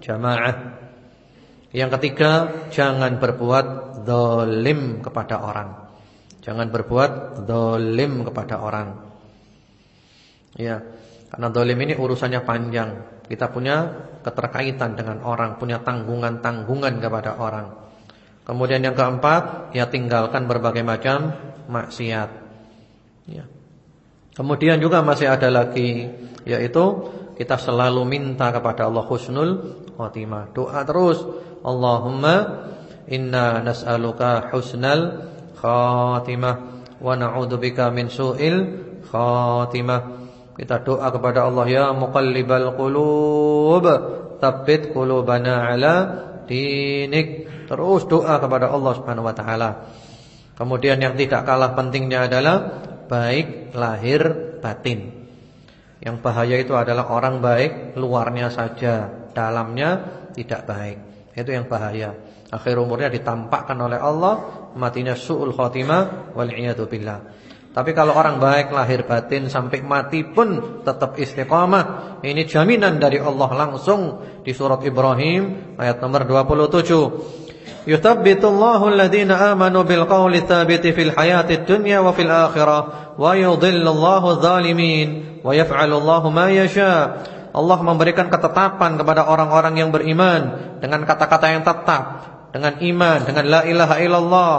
Jamaah. Yang ketiga, jangan berbuat zalim kepada orang. Jangan berbuat zalim kepada orang. Ya, karena zalim ini urusannya panjang. Kita punya keterkaitan dengan orang, punya tanggungan-tanggungan kepada orang. Kemudian yang keempat, ya tinggalkan berbagai macam maksiat. Ya. Kemudian juga masih ada lagi, yaitu kita selalu minta kepada Allah husnul khotimah. Doa terus, Allahumma inna nas'aluka husnal khatimah wa na'udzubika min su'il khatimah. Kita doa kepada Allah ya muqallibal qulub, tsabbit qulubana ala dinik. Terus doa kepada Allah Subhanahu wa taala. Kemudian yang tidak kalah pentingnya adalah baik lahir batin. Yang bahaya itu adalah orang baik luarnya saja, dalamnya tidak baik. Itu yang bahaya. Akhir umurnya ditampakkan oleh Allah matinya suul khotimah wal billah. Tapi kalau orang baik lahir batin sampai mati pun tetap istiqamah. Ini jaminan dari Allah langsung di surat Ibrahim ayat nomor 27. Yuthabbitullahu alladhina amanu bil qawli tsabiti fil hayatid dunya wa fil akhirah wa yudhillullahu adh-dhalimin wa yaf'alullahu ma yasha. Allah memberikan ketetapan kepada orang-orang yang beriman dengan kata-kata yang tetap, dengan iman, dengan la ilaha illallah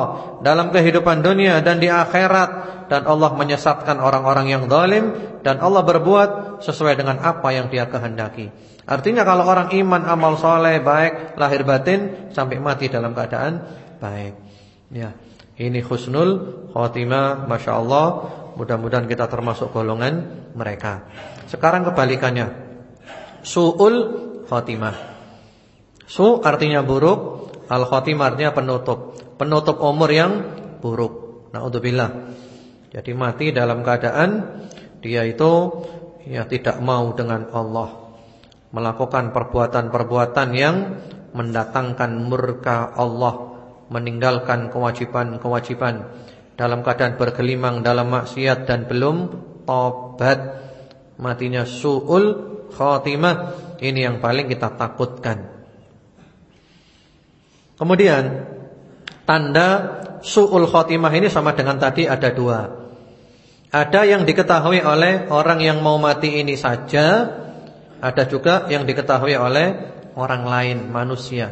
dalam kehidupan dunia dan di akhirat dan Allah menyesatkan orang-orang yang zalim dan Allah berbuat sesuai dengan apa yang Dia kehendaki. Artinya kalau orang iman, amal soleh, baik, lahir batin sampai mati dalam keadaan baik. Ya, ini husnul khotimah, masya Allah. Mudah-mudahan kita termasuk golongan mereka. Sekarang kebalikannya, suul khotimah. Su artinya buruk, al khotimah artinya penutup. Penutup umur yang buruk. Naudzubillah. Jadi mati dalam keadaan dia itu ya tidak mau dengan Allah. Melakukan perbuatan-perbuatan yang mendatangkan murka Allah, meninggalkan kewajiban-kewajiban dalam keadaan bergelimang dalam maksiat dan belum tobat matinya suul khotimah ini yang paling kita takutkan kemudian tanda suul khotimah ini sama dengan tadi ada dua. Ada yang diketahui oleh orang yang mau mati ini saja ada juga yang diketahui oleh orang lain manusia.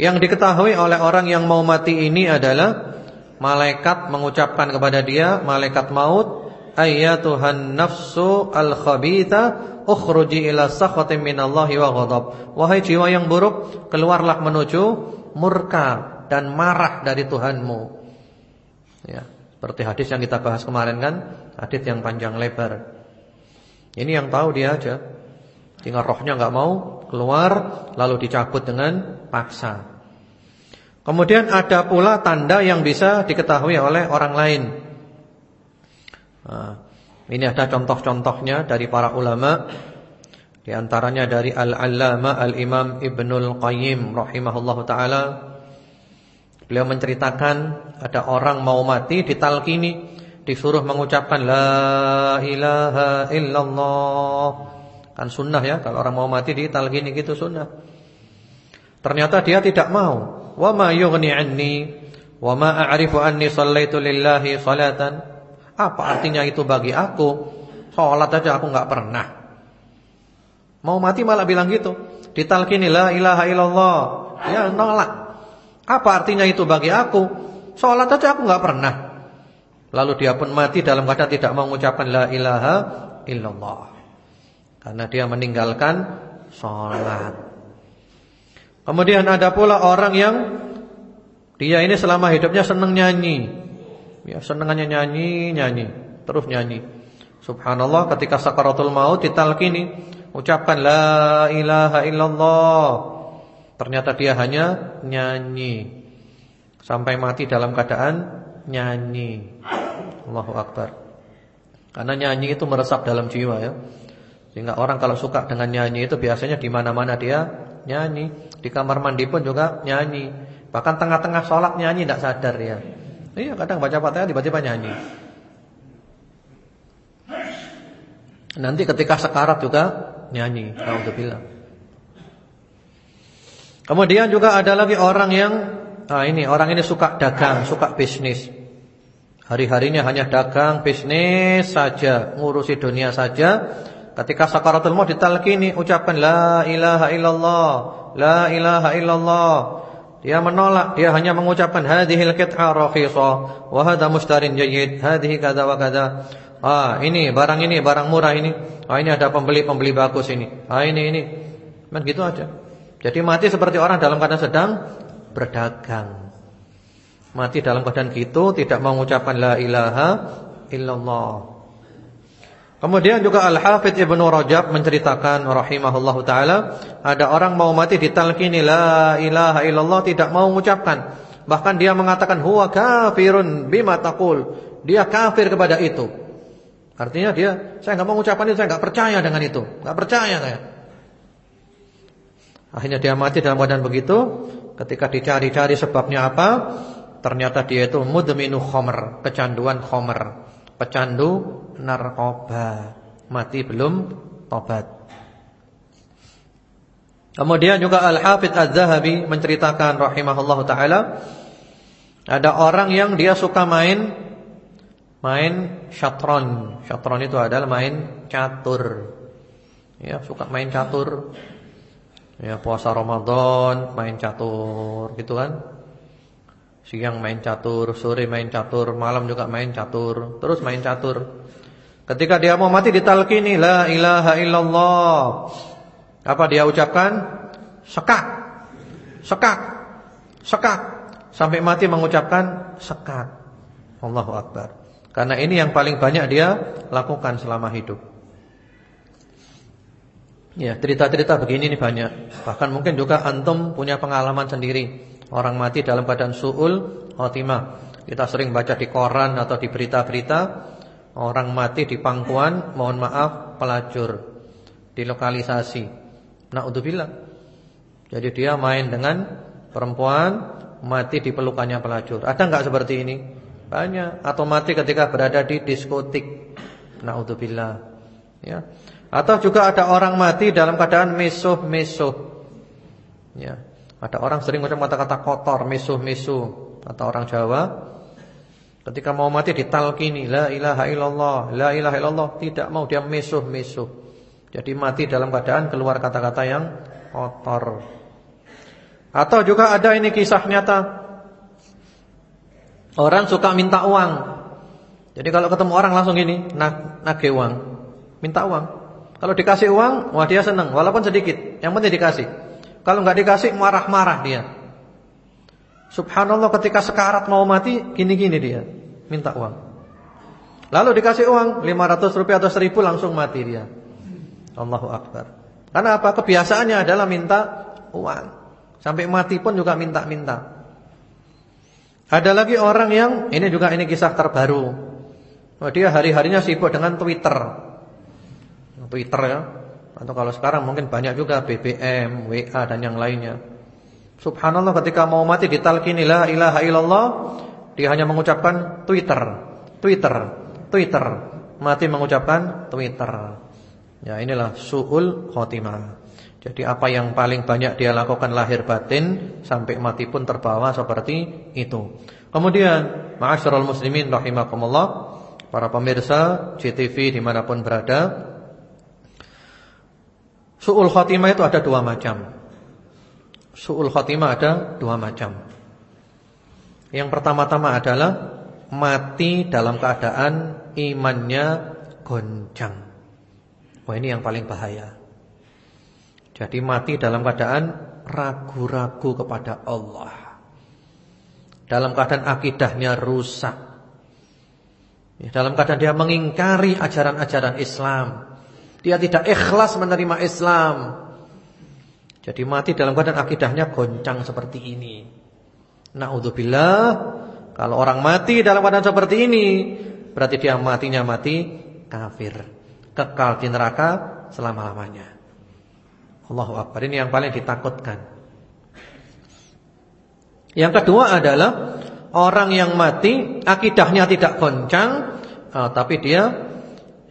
Yang diketahui oleh orang yang mau mati ini adalah malaikat mengucapkan kepada dia malaikat maut ayyatuhan nafsu al-khabitha ukhruji ila sakhatin minallahi wa ghadab. Wahai jiwa yang buruk keluarlah menuju murka dan marah dari Tuhanmu. Ya seperti hadis yang kita bahas kemarin kan? Hadis yang panjang lebar. Ini yang tahu dia aja. Tinggal rohnya enggak mau keluar lalu dicabut dengan paksa. Kemudian ada pula tanda yang bisa diketahui oleh orang lain. Ini ada contoh-contohnya dari para ulama. Di antaranya dari Al-Allama Al-Imam Ibnul Qayyim rahimahullah taala. Beliau menceritakan ada orang mau mati ditalkini, disuruh mengucapkan la ilaha illallah. Kan sunnah ya kalau orang mau mati ditalkini gitu sunnah. Ternyata dia tidak mau wa ma yughni anni wa ma a'rifu anni sallaitu lillahi salatan. Apa artinya itu bagi aku? Salat aja aku enggak pernah. Mau mati malah bilang gitu. Ditalkini la ilaha illallah. Ya nolak. Apa artinya itu bagi aku? Salat aja aku enggak pernah. Lalu dia pun mati dalam keadaan tidak mengucapkan la ilaha illallah. Karena dia meninggalkan salat. Kemudian ada pula orang yang dia ini selama hidupnya senang nyanyi. Ya, senangannya nyanyi, nyanyi, terus nyanyi. Subhanallah ketika sakaratul maut ditalkini, ucapkan la ilaha illallah. Ternyata dia hanya nyanyi. Sampai mati dalam keadaan nyanyi. Allahu akbar. Karena nyanyi itu meresap dalam jiwa ya. Sehingga orang kalau suka dengan nyanyi itu biasanya di mana-mana dia nyanyi. Di kamar mandi pun juga nyanyi. Bahkan tengah-tengah sholat nyanyi tidak sadar ya. Iya kadang baca fatihah tiba-tiba nyanyi. Nanti ketika sekarat juga nyanyi. Alhamdulillah. Kemudian juga ada lagi orang yang ah ini orang ini suka dagang, suka bisnis. Hari-harinya hanya dagang, bisnis saja, ngurusi dunia saja. Ketika sakaratul maut ditalkini ucapkan la ilaha illallah, la ilaha illallah. Dia menolak, dia hanya mengucapkan hadhil qit'a rakhisa wa hadha mushtarin jayyid, hadhihi kadza wa kadza. Ah, ini barang ini barang murah ini. Ah, ini ada pembeli-pembeli bagus ini. Ah, ini ini. Men gitu aja. Jadi mati seperti orang dalam keadaan sedang berdagang. Mati dalam keadaan gitu tidak mengucapkan la ilaha illallah. Kemudian juga Al-Hafidh Ibnu Rajab menceritakan rahimahullahu taala, ada orang mau mati ditalqini la ilaha illallah tidak mau mengucapkan. Bahkan dia mengatakan huwa kafirun bima taqul. Dia kafir kepada itu. Artinya dia saya enggak mau mengucapkan itu, saya enggak percaya dengan itu. Enggak percaya saya. Akhirnya dia mati dalam keadaan begitu. Ketika dicari-cari sebabnya apa? Ternyata dia itu mudminu khamr, kecanduan khamr pecandu narkoba, mati belum tobat. Kemudian juga Al-Hafidz Az-Zahabi menceritakan rahimahullah taala ada orang yang dia suka main main syatron. Syatron itu adalah main catur. Ya, suka main catur. Ya, puasa Ramadan main catur, gitu kan? Siang main catur, sore main catur, malam juga main catur, terus main catur. Ketika dia mau mati ditalkini la ilaha illallah. Apa dia ucapkan? Sekak. Sekak. Sekak. Sampai mati mengucapkan sekak. Allahu akbar. Karena ini yang paling banyak dia lakukan selama hidup. Ya, cerita-cerita begini ini banyak. Bahkan mungkin juga antum punya pengalaman sendiri. Orang mati dalam keadaan su'ul khotimah. Kita sering baca di koran atau di berita-berita orang mati di pangkuan, mohon maaf, pelacur, dilokalisasi. Naudzubillah. Jadi dia main dengan perempuan mati di pelukannya pelacur. Ada enggak seperti ini? Banyak. Atau mati ketika berada di diskotik. Naudzubillah. Ya. Atau juga ada orang mati dalam keadaan mesuh-mesuh. Ya. Ada orang sering ucap kata-kata kotor, mesuh-mesuh, kata orang Jawa. Ketika mau mati ditalkini, la ilaha illallah, la ilaha illallah, tidak mau dia mesuh-mesuh. Jadi mati dalam keadaan keluar kata-kata yang kotor. Atau juga ada ini kisah nyata. Orang suka minta uang. Jadi kalau ketemu orang langsung gini, nagih uang, minta uang. Kalau dikasih uang, wah dia senang, walaupun sedikit, yang penting dikasih. Kalau nggak dikasih marah-marah dia. Subhanallah ketika sekarat mau mati gini-gini dia, minta uang. Lalu dikasih uang 500 rupiah atau 1000 langsung mati dia. Allahu akbar. Karena apa? Kebiasaannya adalah minta uang. Sampai mati pun juga minta-minta. Ada lagi orang yang ini juga ini kisah terbaru. Oh, dia hari-harinya sibuk dengan Twitter. Twitter ya. Atau kalau sekarang mungkin banyak juga BBM, WA dan yang lainnya. Subhanallah ketika mau mati ditalkini la ilaha illallah, dia hanya mengucapkan Twitter, Twitter, Twitter. Mati mengucapkan Twitter. Ya, inilah suul khotimah. Jadi apa yang paling banyak dia lakukan lahir batin sampai mati pun terbawa seperti itu. Kemudian, ma'asyiral muslimin rahimakumullah, para pemirsa CTV di mana pun berada, Su'ul khatimah itu ada dua macam Su'ul khatimah ada dua macam. Yang pertama-tama adalah Mati dalam keadaan Imannya goncang. Wah ini yang paling bahaya. Jadi mati dalam keadaan Ragu-ragu kepada Allah. Dalam keadaan akidahnya rusak. Dalam keadaan dia mengingkari ajaran-ajaran Islam. Dia tidak ikhlas menerima Islam. Jadi mati dalam keadaan akidahnya goncang seperti ini. Naudzubillah. Kalau orang mati dalam keadaan seperti ini, berarti dia matinya mati kafir. Kekal di neraka selama-lamanya. Allahu Akbar. Ini yang paling ditakutkan. Yang kedua adalah orang yang mati akidahnya tidak goncang, uh, tapi dia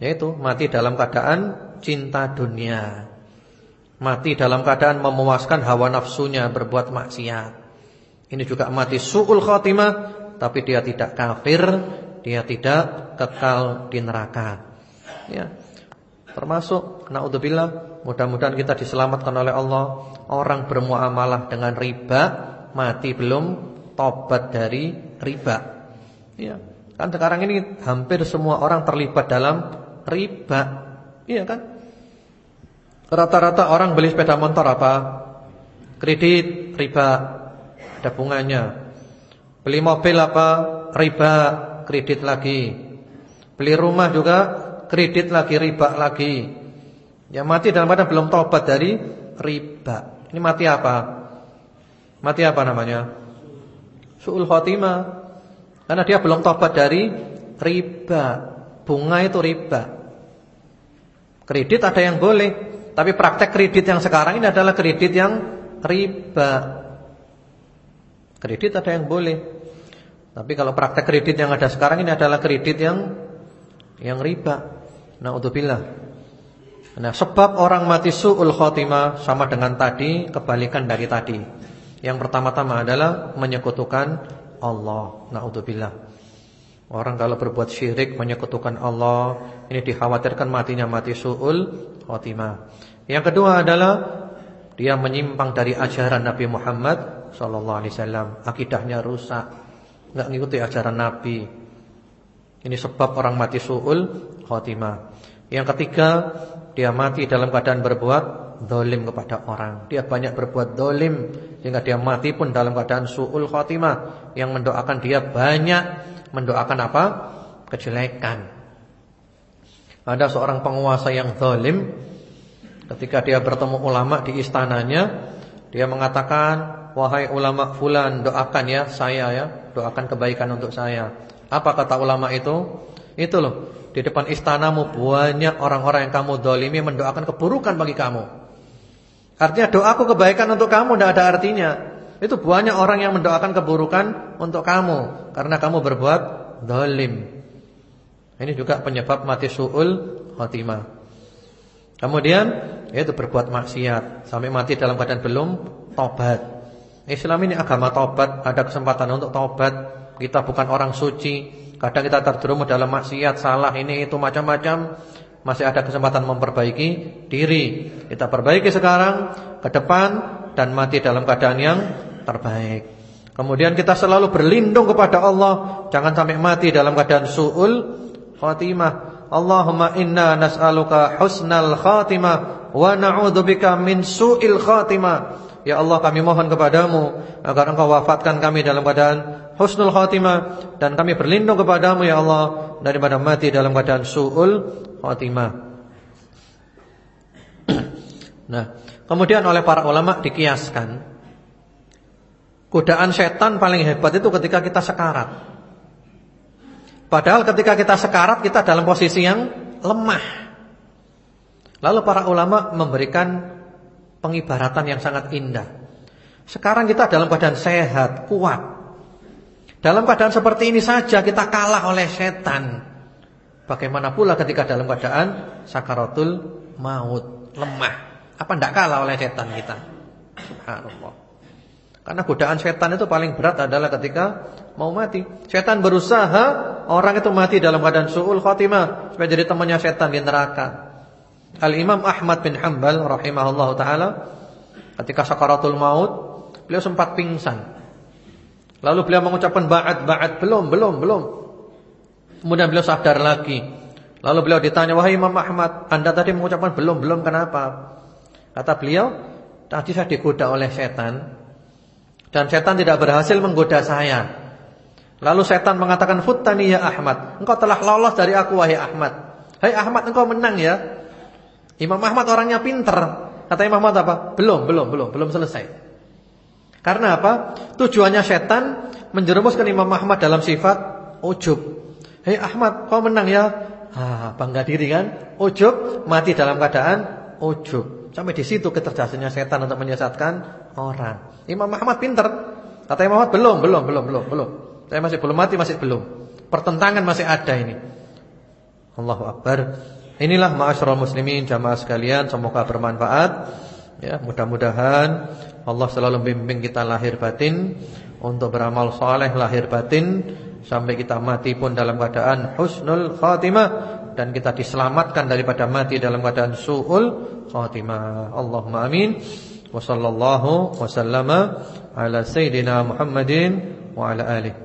yaitu mati dalam keadaan cinta dunia. Mati dalam keadaan memuaskan hawa nafsunya berbuat maksiat. Ini juga mati su'ul khotimah tapi dia tidak kafir, dia tidak kekal di neraka. Ya. Termasuk naudzubillah, mudah-mudahan kita diselamatkan oleh Allah orang bermuamalah dengan riba mati belum tobat dari riba. Ya. Kan sekarang ini hampir semua orang terlibat dalam riba. Iya kan? Rata-rata orang beli sepeda motor apa? Kredit riba ada bunganya. Beli mobil apa? Riba, kredit lagi. Beli rumah juga kredit lagi, riba lagi. Yang mati dalam keadaan belum tobat dari riba. Ini mati apa? Mati apa namanya? Su'ul khotimah. Karena dia belum tobat dari riba. Bunga itu riba. Kredit ada yang boleh, tapi praktek kredit yang sekarang ini adalah kredit yang riba. Kredit ada yang boleh. Tapi kalau praktek kredit yang ada sekarang ini adalah kredit yang yang riba. Nauzubillah. Nah, sebab orang mati su'ul khotimah sama dengan tadi, kebalikan dari tadi. Yang pertama-tama adalah menyekutukan Allah. Nauzubillah. Orang kalau berbuat syirik menyekutukan Allah, ini dikhawatirkan matinya mati suul khotimah. Yang kedua adalah dia menyimpang dari ajaran Nabi Muhammad sallallahu alaihi wasallam, akidahnya rusak, enggak ngikuti ajaran Nabi. Ini sebab orang mati suul khotimah. Yang ketiga, dia mati dalam keadaan berbuat dolim kepada orang. Dia banyak berbuat dolim sehingga dia mati pun dalam keadaan suul khotimah. Yang mendoakan dia banyak mendoakan apa? Kejelekan. Ada seorang penguasa yang zalim ketika dia bertemu ulama di istananya, dia mengatakan, "Wahai ulama fulan, doakan ya saya ya, doakan kebaikan untuk saya." Apa kata ulama itu? Itu loh, di depan istanamu banyak orang-orang yang kamu dolimi mendoakan keburukan bagi kamu. Artinya doaku kebaikan untuk kamu tidak ada artinya. Itu banyak orang yang mendoakan keburukan untuk kamu karena kamu berbuat zalim. Ini juga penyebab mati suul khotimah. Kemudian yaitu berbuat maksiat sampai mati dalam keadaan belum tobat. Islam ini agama tobat, ada kesempatan untuk tobat. Kita bukan orang suci. Kadang kita terjerumus dalam maksiat, salah ini itu macam-macam. Masih ada kesempatan memperbaiki diri. Kita perbaiki sekarang, ke depan dan mati dalam keadaan yang terbaik. Kemudian kita selalu berlindung kepada Allah, jangan sampai mati dalam keadaan suul khatimah. Allahumma inna nas'aluka husnal khatimah wa na'udzubika min su'il khatimah. Ya Allah kami mohon kepadamu agar engkau wafatkan kami dalam keadaan husnul khatimah dan kami berlindung kepadamu ya Allah daripada mati dalam keadaan su'ul khatimah. Nah, kemudian oleh para ulama dikiaskan Godaan setan paling hebat itu ketika kita sekarat. Padahal ketika kita sekarat kita dalam posisi yang lemah. Lalu para ulama memberikan pengibaratan yang sangat indah. Sekarang kita dalam keadaan sehat, kuat. Dalam keadaan seperti ini saja kita kalah oleh setan. Bagaimana pula ketika dalam keadaan sakaratul maut, lemah. Apa tidak kalah oleh setan kita? Subhanallah. Karena godaan setan itu paling berat adalah ketika mau mati. Setan berusaha orang itu mati dalam keadaan su'ul khatimah supaya jadi temannya setan di neraka. Al-Imam Ahmad bin Hanbal rahimahullah taala ketika sakaratul maut, beliau sempat pingsan. Lalu beliau mengucapkan ba'at ba'at belum belum belum. Kemudian beliau sadar lagi. Lalu beliau ditanya, "Wahai Imam Ahmad, Anda tadi mengucapkan belum belum kenapa?" Kata beliau, "Tadi saya digoda oleh setan." Dan setan tidak berhasil menggoda saya. Lalu setan mengatakan, Futtani ya Ahmad. Engkau telah lolos dari aku, wahai Ahmad. Hai Ahmad, engkau menang ya. Imam Ahmad orangnya pinter. Kata Imam Ahmad apa? Belum, belum, belum, belum selesai. Karena apa? Tujuannya setan menjerumuskan Imam Ahmad dalam sifat ujub. Hei Ahmad, kau menang ya? Ah, bangga diri kan? Ujub, mati dalam keadaan ujub. Sampai di situ kecerdasannya setan untuk menyesatkan orang. Imam Muhammad pinter. Kata Imam Muhammad belum, belum, belum, belum, belum. Saya masih belum mati, masih belum. Pertentangan masih ada ini. Allahu Akbar. Inilah ma'asyiral muslimin jamaah sekalian, semoga bermanfaat. Ya, mudah-mudahan Allah selalu membimbing kita lahir batin untuk beramal soleh lahir batin sampai kita mati pun dalam keadaan husnul khatimah dan kita diselamatkan daripada mati dalam keadaan su'ul khatimah. Allahumma amin. Wa sallallahu wa sallama ala sayyidina Muhammadin wa ala alihi.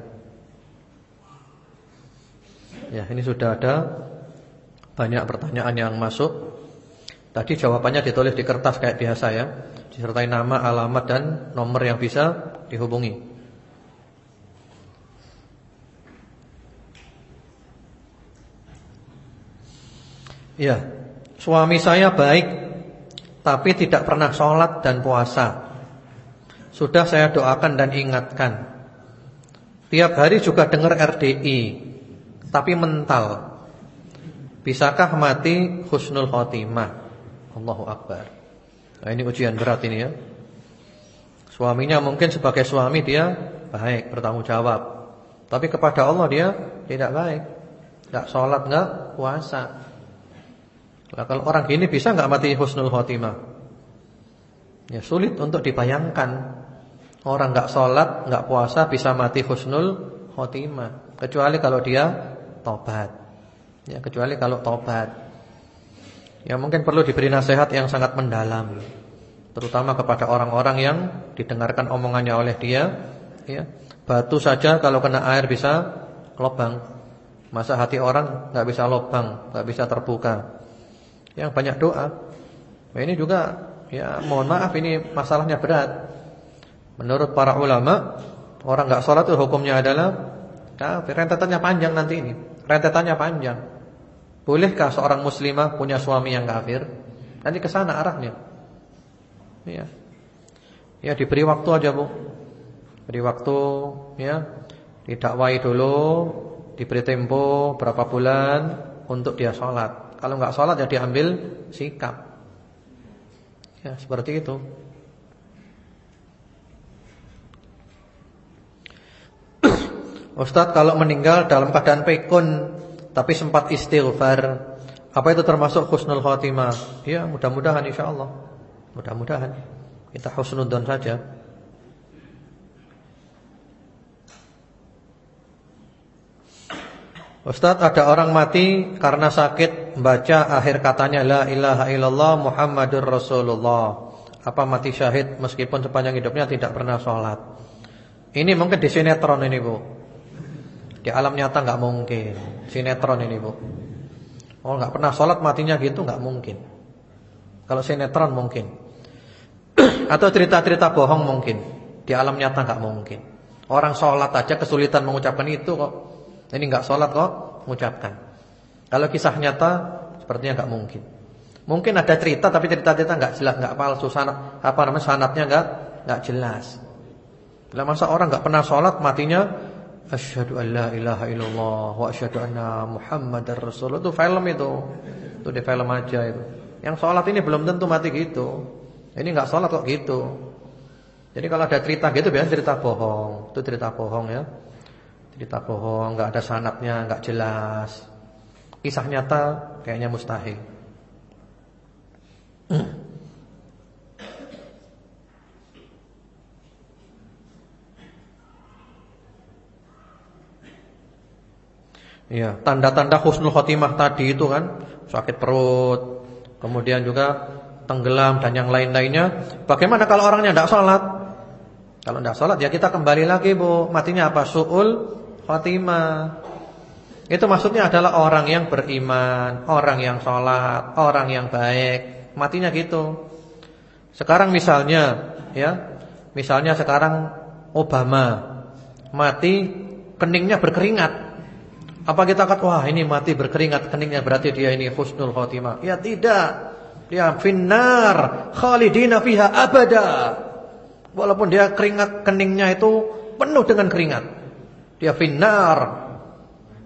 Ya, ini sudah ada banyak pertanyaan yang masuk. Tadi jawabannya ditulis di kertas kayak biasa ya, disertai nama, alamat dan nomor yang bisa dihubungi. Ya, suami saya baik tapi tidak pernah sholat dan puasa. Sudah saya doakan dan ingatkan. Tiap hari juga dengar RDI, tapi mental. Bisakah mati husnul khotimah? Allahu Akbar. Nah, ini ujian berat ini ya. Suaminya mungkin sebagai suami dia baik, bertanggung jawab. Tapi kepada Allah dia tidak baik. Tidak sholat, tidak puasa. Nah, kalau orang gini bisa nggak mati husnul khotimah? Ya sulit untuk dibayangkan. Orang nggak sholat, nggak puasa bisa mati husnul khotimah. kecuali kalau dia tobat. Ya, kecuali kalau tobat. Ya mungkin perlu diberi nasihat yang sangat mendalam terutama kepada orang-orang yang didengarkan omongannya oleh dia, ya. Batu saja kalau kena air bisa lobang. Masa hati orang nggak bisa lobang, nggak bisa terbuka. Yang banyak doa. Nah, ini juga ya mohon maaf ini masalahnya berat. Menurut para ulama, orang nggak sholat itu hukumnya adalah kafir. Rentetannya panjang nanti ini. Rentetannya panjang. Bolehkah seorang muslimah punya suami yang kafir? Nanti ke sana arahnya. Ya. Ya diberi waktu aja, Bu. Beri waktu ya. Didakwai dulu, diberi tempo berapa bulan untuk dia sholat. Kalau nggak sholat ya diambil sikap. Ya, seperti itu. Ustadz kalau meninggal dalam keadaan pekun tapi sempat istighfar, apa itu termasuk husnul khotimah? Ya, mudah-mudahan insyaallah. Mudah-mudahan kita husnudzon saja. Ustadz ada orang mati karena sakit Baca akhir katanya La ilaha illallah Muhammadur Rasulullah. Apa mati syahid Meskipun sepanjang hidupnya tidak pernah sholat? Ini mungkin di sinetron ini bu. Di alam nyata nggak mungkin. Sinetron ini bu. Oh nggak pernah sholat matinya gitu nggak mungkin. Kalau sinetron mungkin. Atau cerita-cerita bohong mungkin. Di alam nyata nggak mungkin. Orang sholat aja kesulitan mengucapkan itu kok Ini nggak sholat kok Mengucapkan. Kalau kisah nyata Sepertinya nggak mungkin. Mungkin ada cerita tapi cerita-cerita nggak jelas nggak palsu. Sanat Apa namanya sanatnya nggak nggak jelas. Bila masa orang nggak pernah sholat Matinya Asyhadu an la ilaha illallah Wa asyhadu anna muhammadar rasul Itu film itu. Itu di film aja itu. Yang sholat ini belum tentu mati gitu. Ini nggak sholat kok gitu. Jadi kalau ada cerita gitu biasanya cerita bohong. Itu cerita bohong ya. Cerita bohong, nggak ada sanatnya, nggak jelas. Kisah nyata kayaknya mustahil. Iya, tanda-tanda husnul khotimah tadi itu kan sakit perut, kemudian juga tenggelam dan yang lain-lainnya. Bagaimana kalau orangnya tidak sholat? Kalau tidak sholat ya kita kembali lagi bu. Matinya apa? Su'ul khatimah. Itu maksudnya adalah orang yang beriman, orang yang sholat, orang yang baik. Matinya gitu. Sekarang misalnya, ya, misalnya sekarang Obama mati keningnya berkeringat. Apa kita kata wah ini mati berkeringat keningnya berarti dia ini husnul khotimah? Ya tidak. Dia finnar khalidina fiha abada. Walaupun dia keringat keningnya itu penuh dengan keringat. Dia finnar.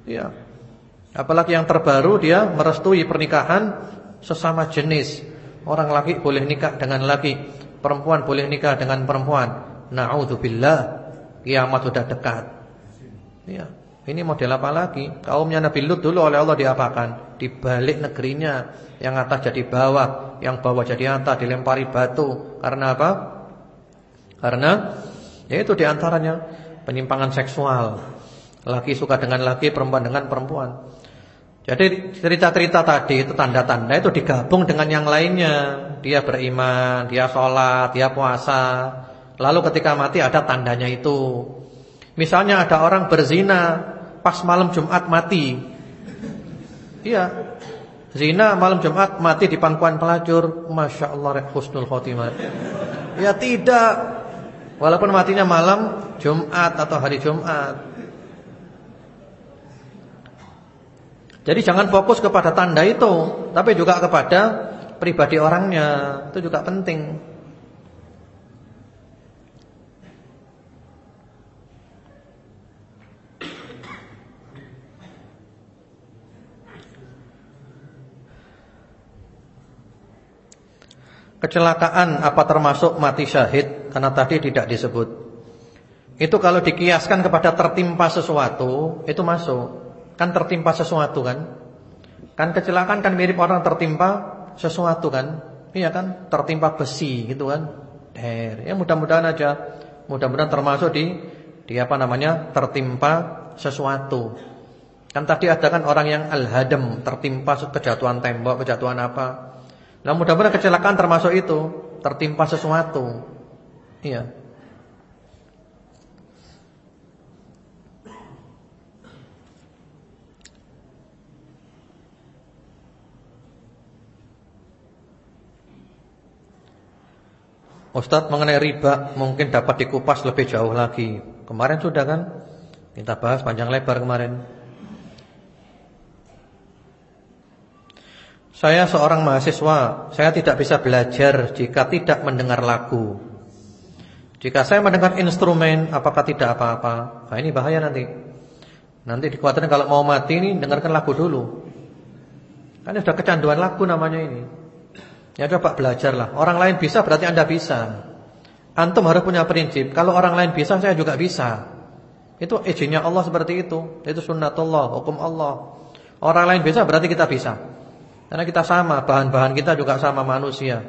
Ya. Apalagi yang terbaru dia merestui pernikahan sesama jenis. Orang laki boleh nikah dengan laki, perempuan boleh nikah dengan perempuan. Nauzubillah, kiamat sudah dekat. Ya. Ini model apa lagi? Kaumnya Nabi Lut dulu oleh Allah diapakan? Dibalik negerinya, yang atas jadi bawah, yang bawah jadi atas, dilempari batu. Karena apa? Karena yaitu di antaranya penyimpangan seksual. Laki suka dengan laki, perempuan dengan perempuan. Jadi cerita-cerita tadi itu tanda-tanda itu digabung dengan yang lainnya. Dia beriman, dia sholat, dia puasa. Lalu ketika mati ada tandanya itu. Misalnya ada orang berzina pas malam Jumat mati. Iya. Zina malam Jumat mati di pangkuan pelacur. Masya Allah husnul khotimah. Ya tidak. Walaupun matinya malam Jumat atau hari Jumat. Jadi jangan fokus kepada tanda itu, tapi juga kepada pribadi orangnya. Itu juga penting. Kecelakaan apa termasuk mati syahid? Karena tadi tidak disebut. Itu kalau dikiaskan kepada tertimpa sesuatu Itu masuk. Kan tertimpa sesuatu kan? Kan kecelakaan kan mirip orang tertimpa sesuatu kan? Iya kan? Tertimpa besi gitu kan? Der. Ya mudah-mudahan aja. Mudah-mudahan termasuk di Di apa namanya? Tertimpa sesuatu. Kan tadi ada kan orang yang al-hadam, tertimpa kejatuhan tembok, kejatuhan apa. Nah, mudah-mudahan kecelakaan termasuk itu, tertimpa sesuatu. Iya. Ustadz mengenai riba mungkin dapat dikupas lebih jauh lagi. Kemarin sudah kan kita bahas panjang lebar kemarin. Saya seorang mahasiswa, saya tidak bisa belajar jika tidak mendengar lagu. Jika saya mendengar instrumen, apakah tidak apa-apa? Nah, ini bahaya nanti. Nanti dikhawatirkan kalau mau mati ini dengarkan lagu dulu. Kan sudah kecanduan lagu namanya ini. Ya coba belajarlah. Orang lain bisa berarti Anda bisa. Antum harus punya prinsip, kalau orang lain bisa saya juga bisa. Itu izinnya Allah seperti itu. Itu sunnatullah, hukum Allah. Orang lain bisa berarti kita bisa. Karena kita sama, bahan-bahan kita juga sama manusia.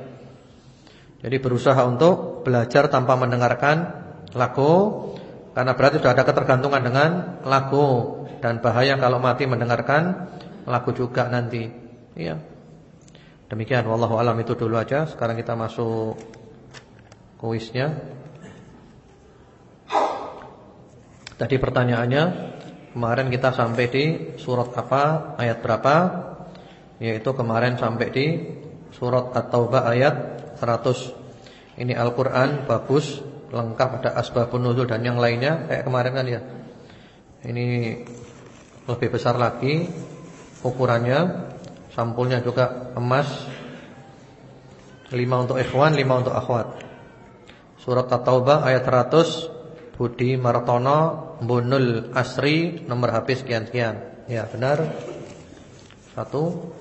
Jadi berusaha untuk belajar tanpa mendengarkan lagu karena berarti sudah ada ketergantungan dengan lagu dan bahaya kalau mati mendengarkan lagu juga nanti. Iya. Demikian wallahu alam itu dulu aja. Sekarang kita masuk kuisnya. Tadi pertanyaannya kemarin kita sampai di surat apa, ayat berapa? Yaitu kemarin sampai di surat At-Taubah ayat 100. Ini Al-Qur'an bagus, lengkap ada asbabun nuzul dan yang lainnya kayak kemarin kan ya. Ini lebih besar lagi ukurannya Sampulnya juga emas 5 untuk ikhwan, 5 untuk akhwat Surat At-Taubah ayat 100 Budi Martono Bunul Asri Nomor habis sekian-sekian Ya benar Satu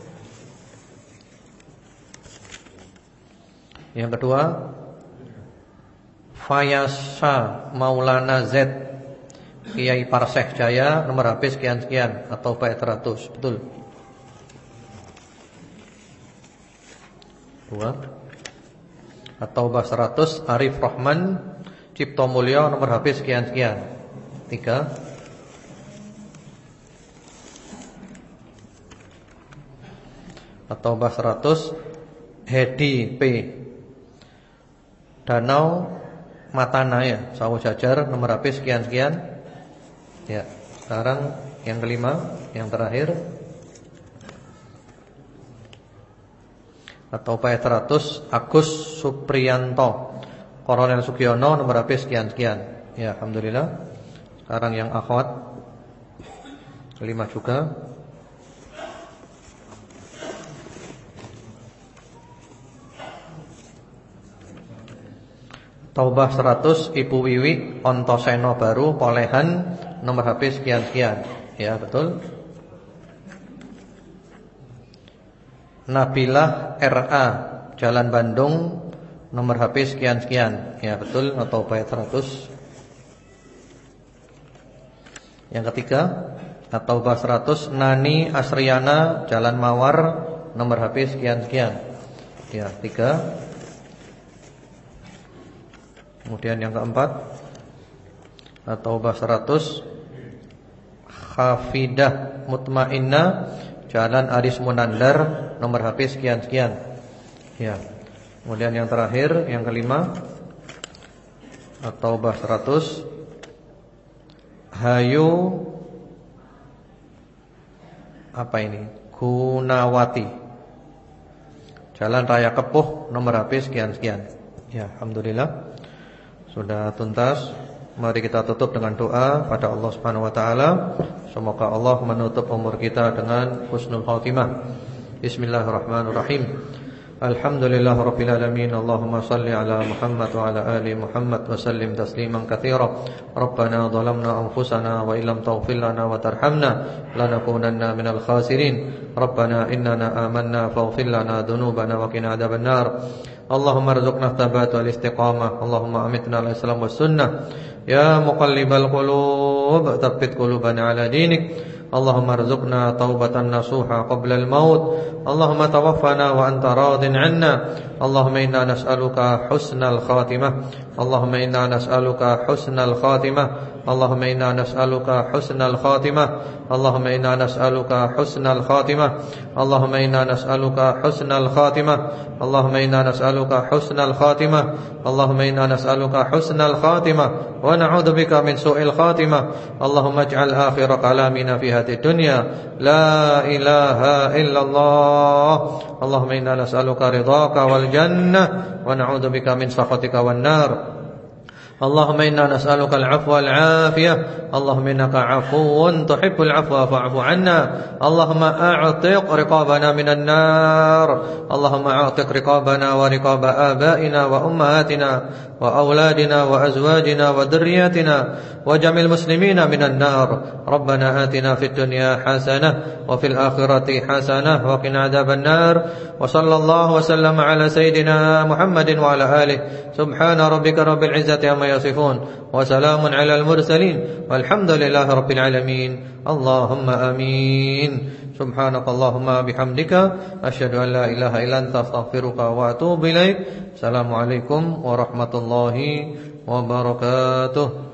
Yang kedua Fayasa Maulana Z Kiai Parseh Jaya Nomor habis sekian-sekian Atau ayat 100 Betul? Dua. At-Taubah 100 Arif Rahman Cipto Mulyo nomor HP sekian-sekian Tiga. At-Taubah 100 Hedi P Danau Matana ya. Sawu Jajar nomor HP sekian-sekian. Ya Sekarang yang kelima Yang terakhir. Atau P100 Agus Supriyanto Koronel Sugiono nomor HP sekian-sekian. Ya Alhamdulillah. Sekarang yang akhwat Kelima juga Taubah 100 Ibu Wiwi Ontoseno baru Polehan nomor HP sekian-sekian. Ya betul. Nabilah RA Jalan Bandung Nomor HP sekian-sekian. Ya betul. Atau bayat 100 Yang ketiga Atau bah 100 Nani Asriana Jalan Mawar Nomor HP sekian-sekian. Ya tiga Kemudian yang keempat Atau bah 100 Khafidah Mutmainnah Jalan Aris Munandar Nomor HP sekian-sekian. Ya. Kemudian yang terakhir Yang kelima Atau bah 100 Hayu Apa ini? Gunawati Jalan Raya Kepuh Nomor HP sekian-sekian. Ya Alhamdulillah Sudah tuntas Mari kita tutup dengan doa pada Allah Subhanahu wa taala. Semoga Allah menutup umur kita dengan husnul khatimah. Bismillahirrahmanirrahim. Alhamdulillah Rabbil Alamin. Allahumma salli ala Muhammad wa ala ali Muhammad wa sallim tasliman kathira. Rabbana zalamna anfusana wa illam taghfir wa tarhamna lanakunanna minal khasirin. Rabbana innana amanna faghfir dunubana dhunubana wa qina adhaban Allahumma arzuqna thabat wal istiqamah. Allahumma amitna ala islam was sunnah. Ya muqallibal qulub thabbit qulubana ala dinik. اللهم ارزقنا توبة نصوحا قبل الموت. اللهم توفنا وأنت راض عنا. اللهم إنا نسألك حسن الخاتمة. اللهم إنا نسألك حسن الخاتمة. اللهم إنا نسألك حسن الخاتمة. اللهم إنا نسألك حسن الخاتمة. اللهم إنا نسألك حسن الخاتمة. اللهم إنا نسألك حسن الخاتمة. اللهم إنا نسألك حسن الخاتمة. ونعوذ بك من سوء الخاتمة. اللهم اجعل آخر كلامنا في هذه الدنيا. لا إله إلا الله. اللهم إنا نسألك رضاك والجنة. ونعوذ بك من سخطك والنار. اللهم إنا نسألك العفو والعافية. اللهم إنك عفو تحب العفو فاعف عنا. اللهم أعتق رقابنا من النار. اللهم أعتق رقابنا ورقاب آبائنا وأمهاتنا وأولادنا وأزواجنا وذرياتنا وجميع المسلمين من النار. ربنا آتنا في الدنيا حسنة وفي الآخرة حسنة وقنا عذاب النار. وصلى الله وسلم على سيدنا محمد وعلى آله. سبحان ربك رب العزة عما يصفون وسلام على المرسلين والحمد لله رب العالمين. اللهم آمين. سبحانك اللهم بحمدك أشهد أن لا إله إلا أنت أستغفرك وأتوب إليك. السلام عليكم ورحمة الله وبركاته.